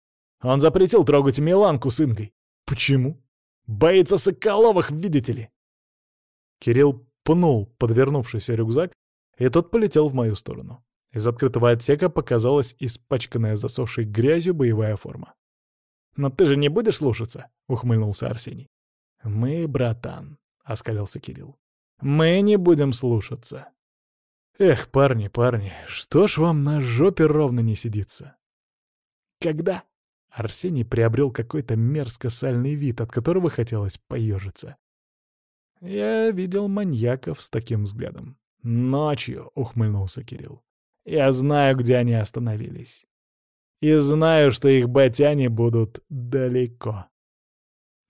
Он запретил трогать Миланку с Ингой. Почему?» Боится Соколовых, видите ли!» Кирилл пнул подвернувшийся рюкзак, и тот полетел в мою сторону. Из открытого отсека показалась испачканная засохшей грязью боевая форма. «Но ты же не будешь слушаться?» — ухмыльнулся Арсений. «Мы, братан», — оскалился Кирилл. «Мы не будем слушаться». «Эх, парни, парни, что ж вам на жопе ровно не сидится?» «Когда?» Арсений приобрел какой-то мерзко-сальный вид, от которого хотелось поежиться. Я видел маньяков с таким взглядом. «Ночью», — ухмыльнулся Кирилл. «Я знаю, где они остановились. И знаю, что их ботяне будут далеко».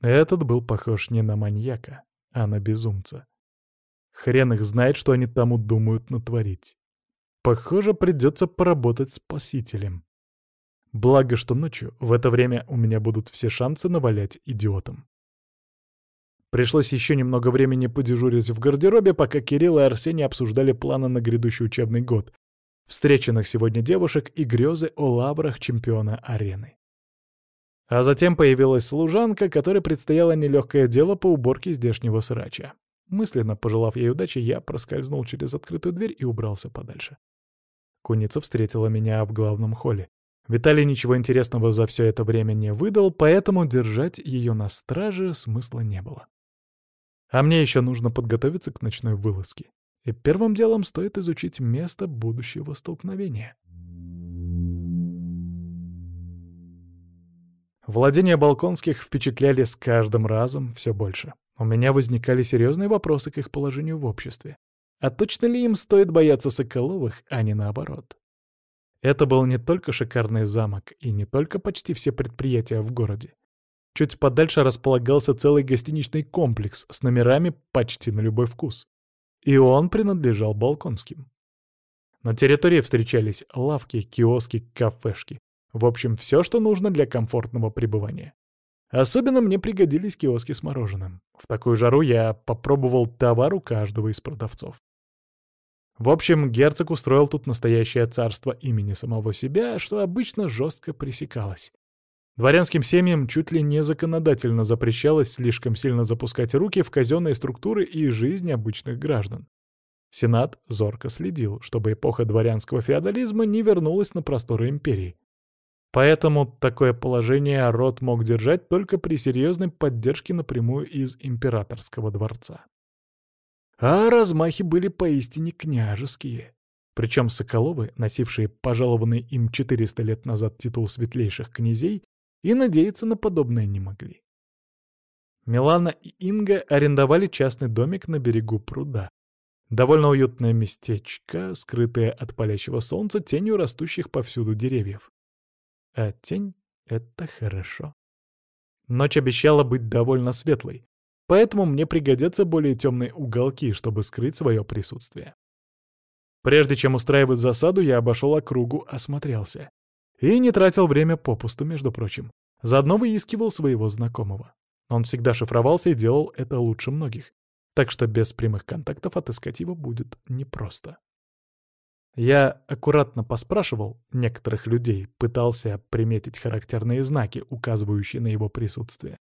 Этот был похож не на маньяка, а на безумца. Хрен их знает, что они тому думают натворить. Похоже, придется поработать спасителем. Благо, что ночью, в это время, у меня будут все шансы навалять идиотам. Пришлось еще немного времени подежурить в гардеробе, пока Кирилл и Арсений обсуждали планы на грядущий учебный год, встреченных сегодня девушек и грезы о лаврах чемпиона арены. А затем появилась служанка, которой предстояло нелегкое дело по уборке здешнего срача. Мысленно пожелав ей удачи, я проскользнул через открытую дверь и убрался подальше. Куница встретила меня в главном холле. Виталий ничего интересного за все это время не выдал, поэтому держать ее на страже смысла не было. А мне еще нужно подготовиться к ночной вылазке. И первым делом стоит изучить место будущего столкновения. Владения Балконских впечатляли с каждым разом все больше. У меня возникали серьезные вопросы к их положению в обществе. А точно ли им стоит бояться Соколовых, а не наоборот? Это был не только шикарный замок и не только почти все предприятия в городе. Чуть подальше располагался целый гостиничный комплекс с номерами почти на любой вкус. И он принадлежал Балконским. На территории встречались лавки, киоски, кафешки. В общем, все, что нужно для комфортного пребывания. Особенно мне пригодились киоски с мороженым. В такую жару я попробовал товар у каждого из продавцов. В общем, герцог устроил тут настоящее царство имени самого себя, что обычно жестко пресекалось. Дворянским семьям чуть ли не законодательно запрещалось слишком сильно запускать руки в казенные структуры и жизнь обычных граждан. Сенат зорко следил, чтобы эпоха дворянского феодализма не вернулась на просторы империи. Поэтому такое положение род мог держать только при серьезной поддержке напрямую из императорского дворца. А размахи были поистине княжеские. Причем Соколовы, носившие пожалованный им 400 лет назад титул светлейших князей, и надеяться на подобное не могли. Милана и Инга арендовали частный домик на берегу пруда. Довольно уютное местечко, скрытое от палящего солнца тенью растущих повсюду деревьев. А тень — это хорошо. Ночь обещала быть довольно светлой, поэтому мне пригодятся более темные уголки, чтобы скрыть свое присутствие. Прежде чем устраивать засаду, я обошел округу, осмотрелся. И не тратил время попусту, между прочим. Заодно выискивал своего знакомого. Он всегда шифровался и делал это лучше многих. Так что без прямых контактов отыскать его будет непросто. Я аккуратно поспрашивал некоторых людей, пытался приметить характерные знаки, указывающие на его присутствие.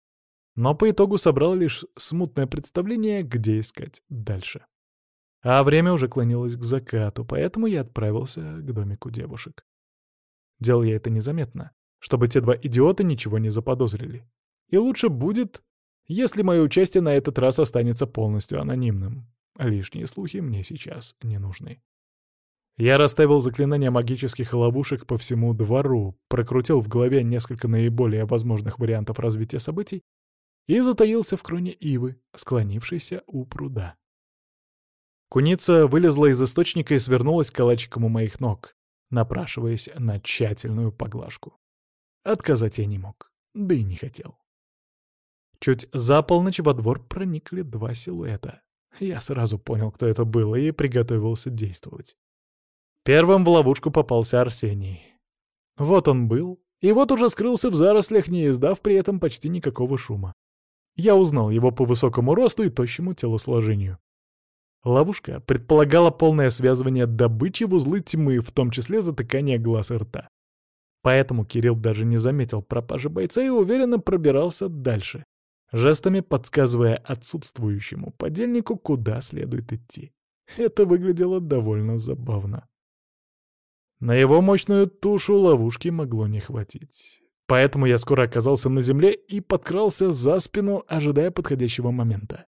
Но по итогу собрал лишь смутное представление, где искать дальше. А время уже клонилось к закату, поэтому я отправился к домику девушек. Делал я это незаметно, чтобы те два идиота ничего не заподозрили. И лучше будет, если мое участие на этот раз останется полностью анонимным. Лишние слухи мне сейчас не нужны. Я расставил заклинания магических ловушек по всему двору, прокрутил в голове несколько наиболее возможных вариантов развития событий и затаился в кроне ивы, склонившейся у пруда. Куница вылезла из источника и свернулась калачиком у моих ног напрашиваясь на тщательную поглажку. Отказать я не мог, да и не хотел. Чуть за полночь во двор проникли два силуэта. Я сразу понял, кто это был, и приготовился действовать. Первым в ловушку попался Арсений. Вот он был, и вот уже скрылся в зарослях, не издав при этом почти никакого шума. Я узнал его по высокому росту и тощему телосложению. Ловушка предполагала полное связывание добычи в узлы тьмы, в том числе затыкание глаз и рта. Поэтому Кирилл даже не заметил пропажи бойца и уверенно пробирался дальше, жестами подсказывая отсутствующему подельнику, куда следует идти. Это выглядело довольно забавно. На его мощную тушу ловушки могло не хватить. Поэтому я скоро оказался на земле и подкрался за спину, ожидая подходящего момента.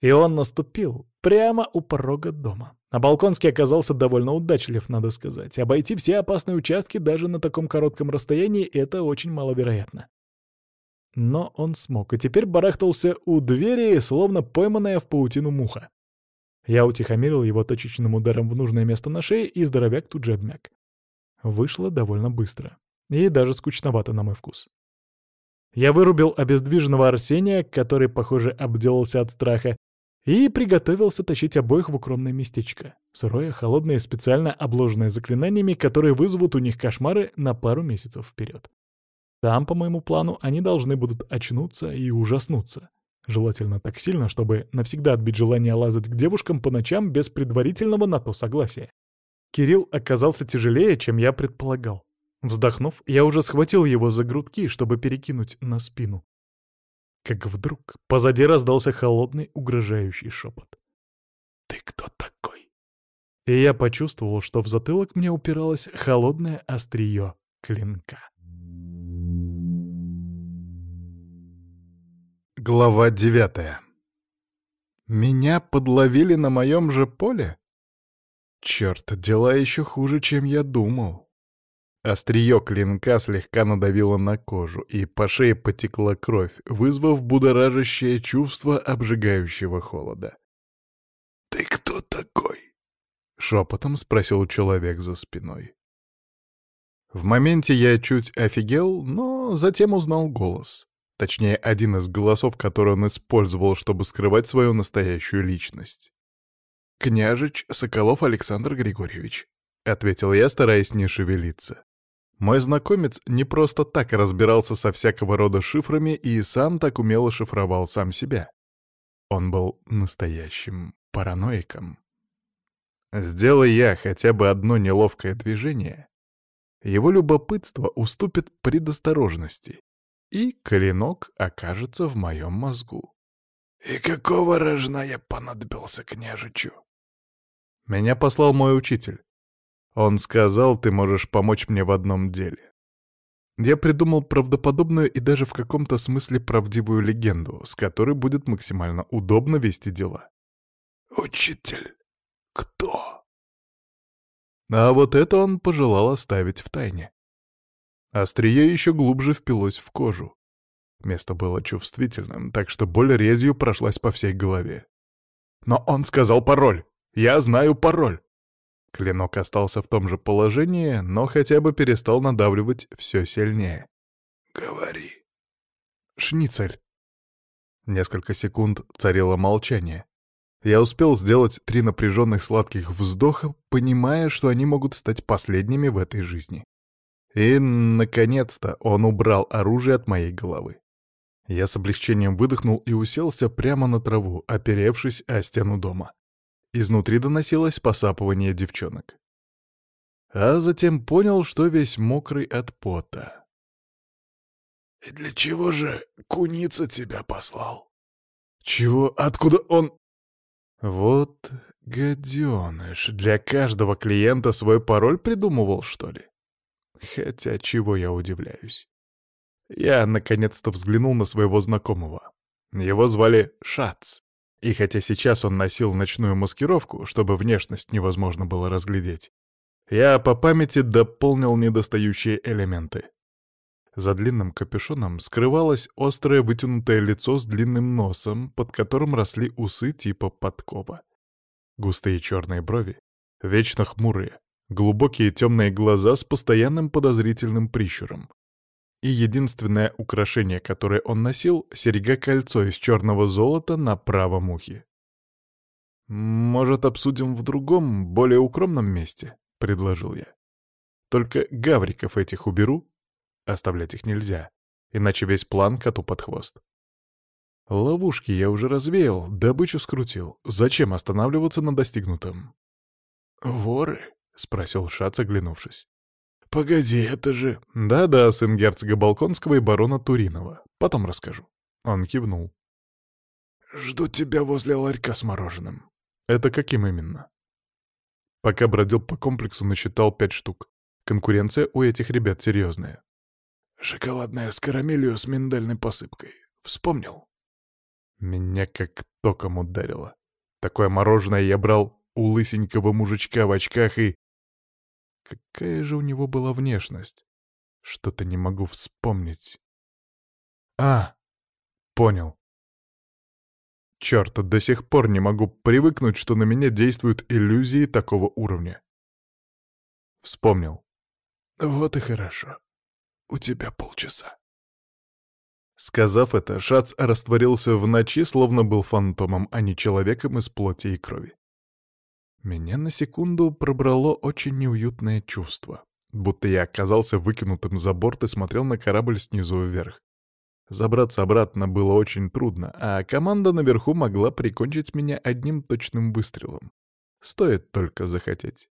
И он наступил прямо у порога дома. А Балконский оказался довольно удачлив, надо сказать. Обойти все опасные участки даже на таком коротком расстоянии — это очень маловероятно. Но он смог, и теперь барахтался у двери, словно пойманная в паутину муха. Я утихомирил его точечным ударом в нужное место на шее, и здоровяк тут же обмяк. Вышло довольно быстро. И даже скучновато на мой вкус. Я вырубил обездвиженного Арсения, который, похоже, обделался от страха, и приготовился тащить обоих в укромное местечко. Сырое, холодное, специально обложенное заклинаниями, которые вызовут у них кошмары на пару месяцев вперед. Там, по моему плану, они должны будут очнуться и ужаснуться. Желательно так сильно, чтобы навсегда отбить желание лазать к девушкам по ночам без предварительного на то согласия. Кирилл оказался тяжелее, чем я предполагал. Вздохнув, я уже схватил его за грудки, чтобы перекинуть на спину как вдруг позади раздался холодный, угрожающий шепот. «Ты кто такой?» И я почувствовал, что в затылок мне упиралось холодное острие клинка. Глава девятая Меня подловили на моем же поле? Черт, дела еще хуже, чем я думал. Острие клинка слегка надавило на кожу, и по шее потекла кровь, вызвав будоражащее чувство обжигающего холода. «Ты кто такой?» — шепотом спросил человек за спиной. В моменте я чуть офигел, но затем узнал голос. Точнее, один из голосов, который он использовал, чтобы скрывать свою настоящую личность. «Княжич Соколов Александр Григорьевич», — ответил я, стараясь не шевелиться. Мой знакомец не просто так разбирался со всякого рода шифрами и сам так умело шифровал сам себя. Он был настоящим параноиком. Сделай я хотя бы одно неловкое движение, его любопытство уступит предосторожности, и клинок окажется в моем мозгу. «И какого рожна я понадобился княжичу?» Меня послал мой учитель. Он сказал, ты можешь помочь мне в одном деле. Я придумал правдоподобную и даже в каком-то смысле правдивую легенду, с которой будет максимально удобно вести дела. «Учитель? Кто?» А вот это он пожелал оставить в тайне. Острие еще глубже впилось в кожу. Место было чувствительным, так что боль резью прошлась по всей голове. Но он сказал пароль. Я знаю пароль. Клинок остался в том же положении, но хотя бы перестал надавливать все сильнее. «Говори». «Шницель». Несколько секунд царило молчание. Я успел сделать три напряженных сладких вздоха, понимая, что они могут стать последними в этой жизни. И, наконец-то, он убрал оружие от моей головы. Я с облегчением выдохнул и уселся прямо на траву, оперевшись о стену дома. Изнутри доносилось посапывание девчонок. А затем понял, что весь мокрый от пота. «И для чего же куница тебя послал?» «Чего? Откуда он?» «Вот гаденыш, для каждого клиента свой пароль придумывал, что ли?» Хотя чего я удивляюсь. Я наконец-то взглянул на своего знакомого. Его звали Шац. И хотя сейчас он носил ночную маскировку, чтобы внешность невозможно было разглядеть, я по памяти дополнил недостающие элементы. За длинным капюшоном скрывалось острое вытянутое лицо с длинным носом, под которым росли усы типа подкова. Густые черные брови, вечно хмурые, глубокие темные глаза с постоянным подозрительным прищуром. И единственное украшение, которое он носил — серега-кольцо из черного золота на правом ухе. «Может, обсудим в другом, более укромном месте?» — предложил я. «Только гавриков этих уберу. Оставлять их нельзя, иначе весь план коту под хвост. Ловушки я уже развеял, добычу скрутил. Зачем останавливаться на достигнутом?» «Воры?» — спросил Шац, оглянувшись. «Погоди, это же...» «Да-да, сын герцога Балконского и барона Туринова. Потом расскажу». Он кивнул. «Жду тебя возле ларька с мороженым». «Это каким именно?» Пока бродил по комплексу, насчитал пять штук. Конкуренция у этих ребят серьезная. «Шоколадная с карамелью с миндальной посыпкой. Вспомнил?» Меня как током ударило. Такое мороженое я брал у лысенького мужичка в очках и... Какая же у него была внешность? Что-то не могу вспомнить. А, понял. Черт, до сих пор не могу привыкнуть, что на меня действуют иллюзии такого уровня. Вспомнил. Вот и хорошо. У тебя полчаса. Сказав это, Шац растворился в ночи, словно был фантомом, а не человеком из плоти и крови. Меня на секунду пробрало очень неуютное чувство, будто я оказался выкинутым за борт и смотрел на корабль снизу вверх. Забраться обратно было очень трудно, а команда наверху могла прикончить меня одним точным выстрелом. Стоит только захотеть.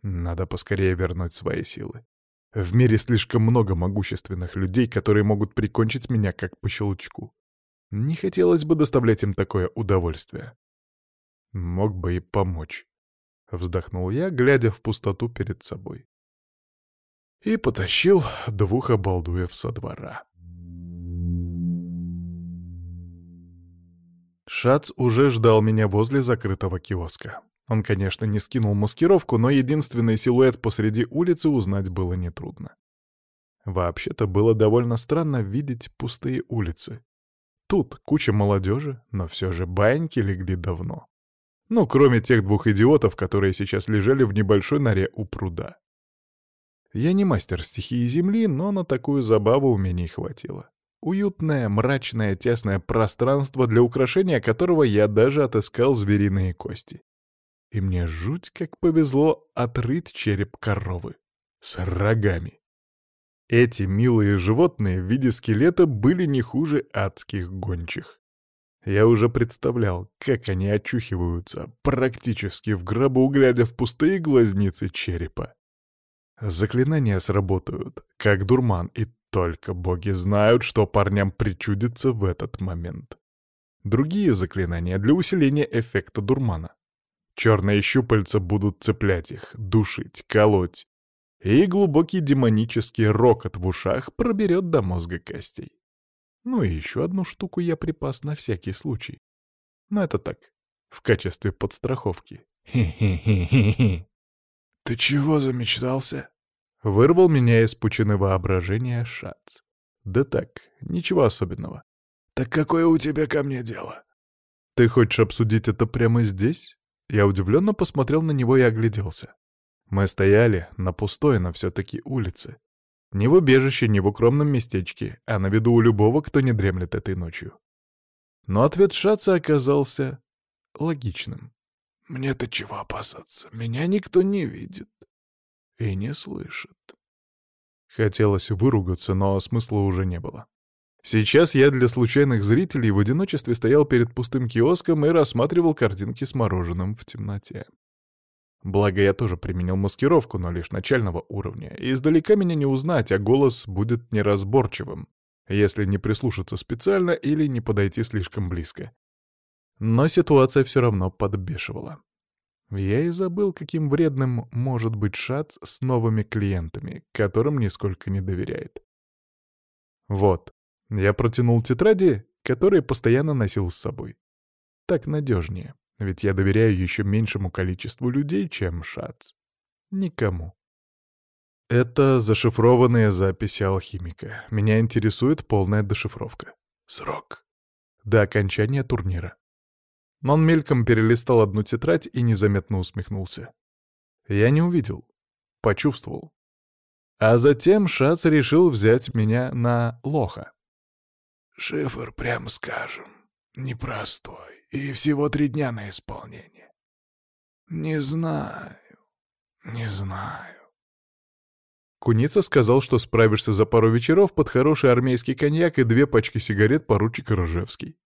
Надо поскорее вернуть свои силы. В мире слишком много могущественных людей, которые могут прикончить меня как по щелчку. Не хотелось бы доставлять им такое удовольствие. Мог бы и помочь. — вздохнул я, глядя в пустоту перед собой. И потащил двух обалдуев со двора. Шац уже ждал меня возле закрытого киоска. Он, конечно, не скинул маскировку, но единственный силуэт посреди улицы узнать было нетрудно. Вообще-то было довольно странно видеть пустые улицы. Тут куча молодежи, но все же баиньки легли давно. Ну, кроме тех двух идиотов, которые сейчас лежали в небольшой норе у пруда. Я не мастер стихии Земли, но на такую забаву у меня хватило. Уютное, мрачное, тесное пространство, для украшения которого я даже отыскал звериные кости. И мне жуть как повезло отрыть череп коровы. С рогами. Эти милые животные в виде скелета были не хуже адских гончих. Я уже представлял, как они очухиваются, практически в гробу, глядя в пустые глазницы черепа. Заклинания сработают, как дурман, и только боги знают, что парням причудится в этот момент. Другие заклинания для усиления эффекта дурмана. Черные щупальца будут цеплять их, душить, колоть, и глубокий демонический рокот в ушах проберет до мозга костей. Ну и еще одну штуку я припас на всякий случай. Но это так, в качестве подстраховки. Хе-хе-хе-хе-хе. «Ты чего замечтался?» Вырвал меня из пучины воображения Шац. Да так, ничего особенного. «Так какое у тебя ко мне дело?» «Ты хочешь обсудить это прямо здесь?» Я удивленно посмотрел на него и огляделся. Мы стояли на пустой, но все-таки улице. Не в убежище, не в укромном местечке, а на виду у любого, кто не дремлет этой ночью. Но ответ Шаца оказался логичным. «Мне-то чего опасаться? Меня никто не видит и не слышит». Хотелось выругаться, но смысла уже не было. Сейчас я для случайных зрителей в одиночестве стоял перед пустым киоском и рассматривал картинки с мороженым в темноте. Благо, я тоже применил маскировку, но лишь начального уровня, издалека меня не узнать, а голос будет неразборчивым, если не прислушаться специально или не подойти слишком близко. Но ситуация все равно подбешивала. Я и забыл, каким вредным может быть Шац с новыми клиентами, которым нисколько не доверяет. Вот, я протянул тетради, которые постоянно носил с собой. Так надежнее. Ведь я доверяю еще меньшему количеству людей, чем Шац. Никому. Это зашифрованные записи алхимика. Меня интересует полная дешифровка. Срок. До окончания турнира. Он мельком перелистал одну тетрадь и незаметно усмехнулся. Я не увидел. Почувствовал. А затем Шац решил взять меня на лоха. «Шифр, прям скажем, непростой и всего три дня на исполнение. Не знаю, не знаю. Куница сказал, что справишься за пару вечеров под хороший армейский коньяк и две пачки сигарет поручик Рожевский.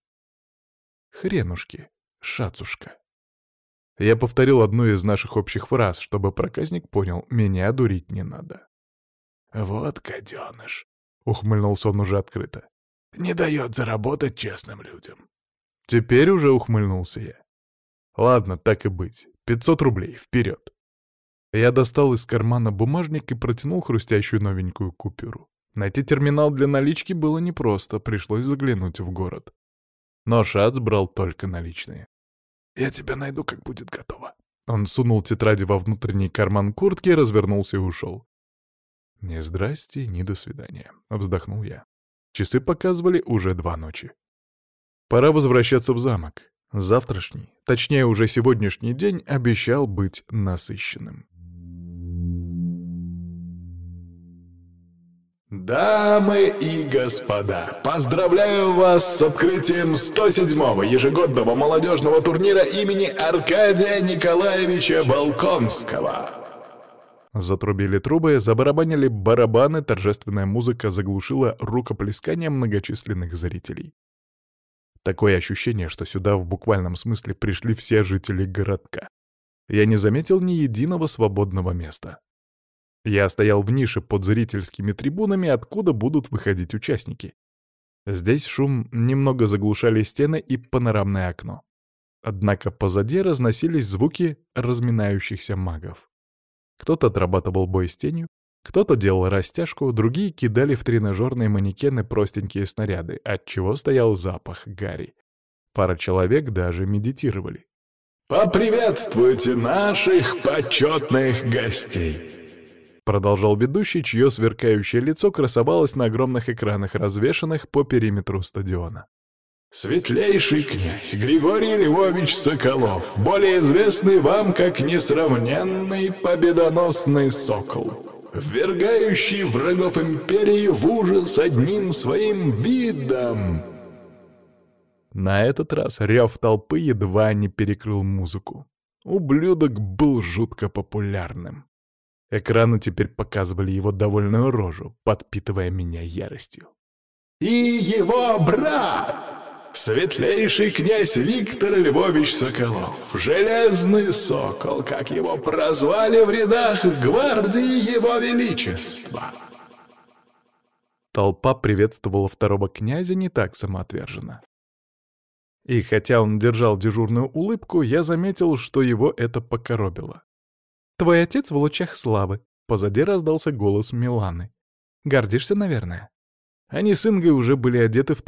Хренушки, шацушка. Я повторил одну из наших общих фраз, чтобы проказник понял, меня дурить не надо. «Вот гаденыш», — ухмыльнулся он уже открыто. «Не дает заработать честным людям. Теперь уже ухмыльнулся я. Ладно, так и быть. Пятьсот рублей, вперед. Я достал из кармана бумажник и протянул хрустящую новенькую купюру. Найти терминал для налички было непросто, пришлось заглянуть в город. Но Шац брал только наличные. «Я тебя найду, как будет готово». Он сунул тетради во внутренний карман куртки, развернулся и ушел. «Ни здрасте, ни до свидания», — вздохнул я. Часы показывали уже два ночи. Пора возвращаться в замок. Завтрашний, точнее уже сегодняшний день, обещал быть насыщенным. Дамы и господа, поздравляю вас с открытием 107-го ежегодного молодежного турнира имени Аркадия Николаевича Балконского. Затрубили трубы, забарабанили барабаны, торжественная музыка заглушила рукоплескание многочисленных зрителей. Такое ощущение, что сюда в буквальном смысле пришли все жители городка. Я не заметил ни единого свободного места. Я стоял в нише под зрительскими трибунами, откуда будут выходить участники. Здесь шум немного заглушали стены и панорамное окно. Однако позади разносились звуки разминающихся магов. Кто-то отрабатывал бой с тенью, кто-то делал растяжку, другие кидали в тренажерные манекены простенькие снаряды, от чего стоял запах гари. Пара человек даже медитировали. «Поприветствуйте наших почетных гостей!» Продолжал ведущий, чье сверкающее лицо красовалось на огромных экранах, развешанных по периметру стадиона. «Светлейший князь Григорий Львович Соколов, более известный вам как несравненный победоносный сокол!» Ввергающий врагов империи в ужас одним своим видом. На этот раз рев толпы едва не перекрыл музыку. Ублюдок был жутко популярным. Экраны теперь показывали его довольную рожу, подпитывая меня яростью. «И его брат!» Светлейший князь Виктор Львович Соколов, Железный Сокол, как его прозвали в рядах гвардии Его Величества. Толпа приветствовала второго князя не так самоотверженно. И хотя он держал дежурную улыбку, я заметил, что его это покоробило. «Твой отец в лучах славы», — позади раздался голос Миланы. «Гордишься, наверное?» Они с Ингой уже были одеты в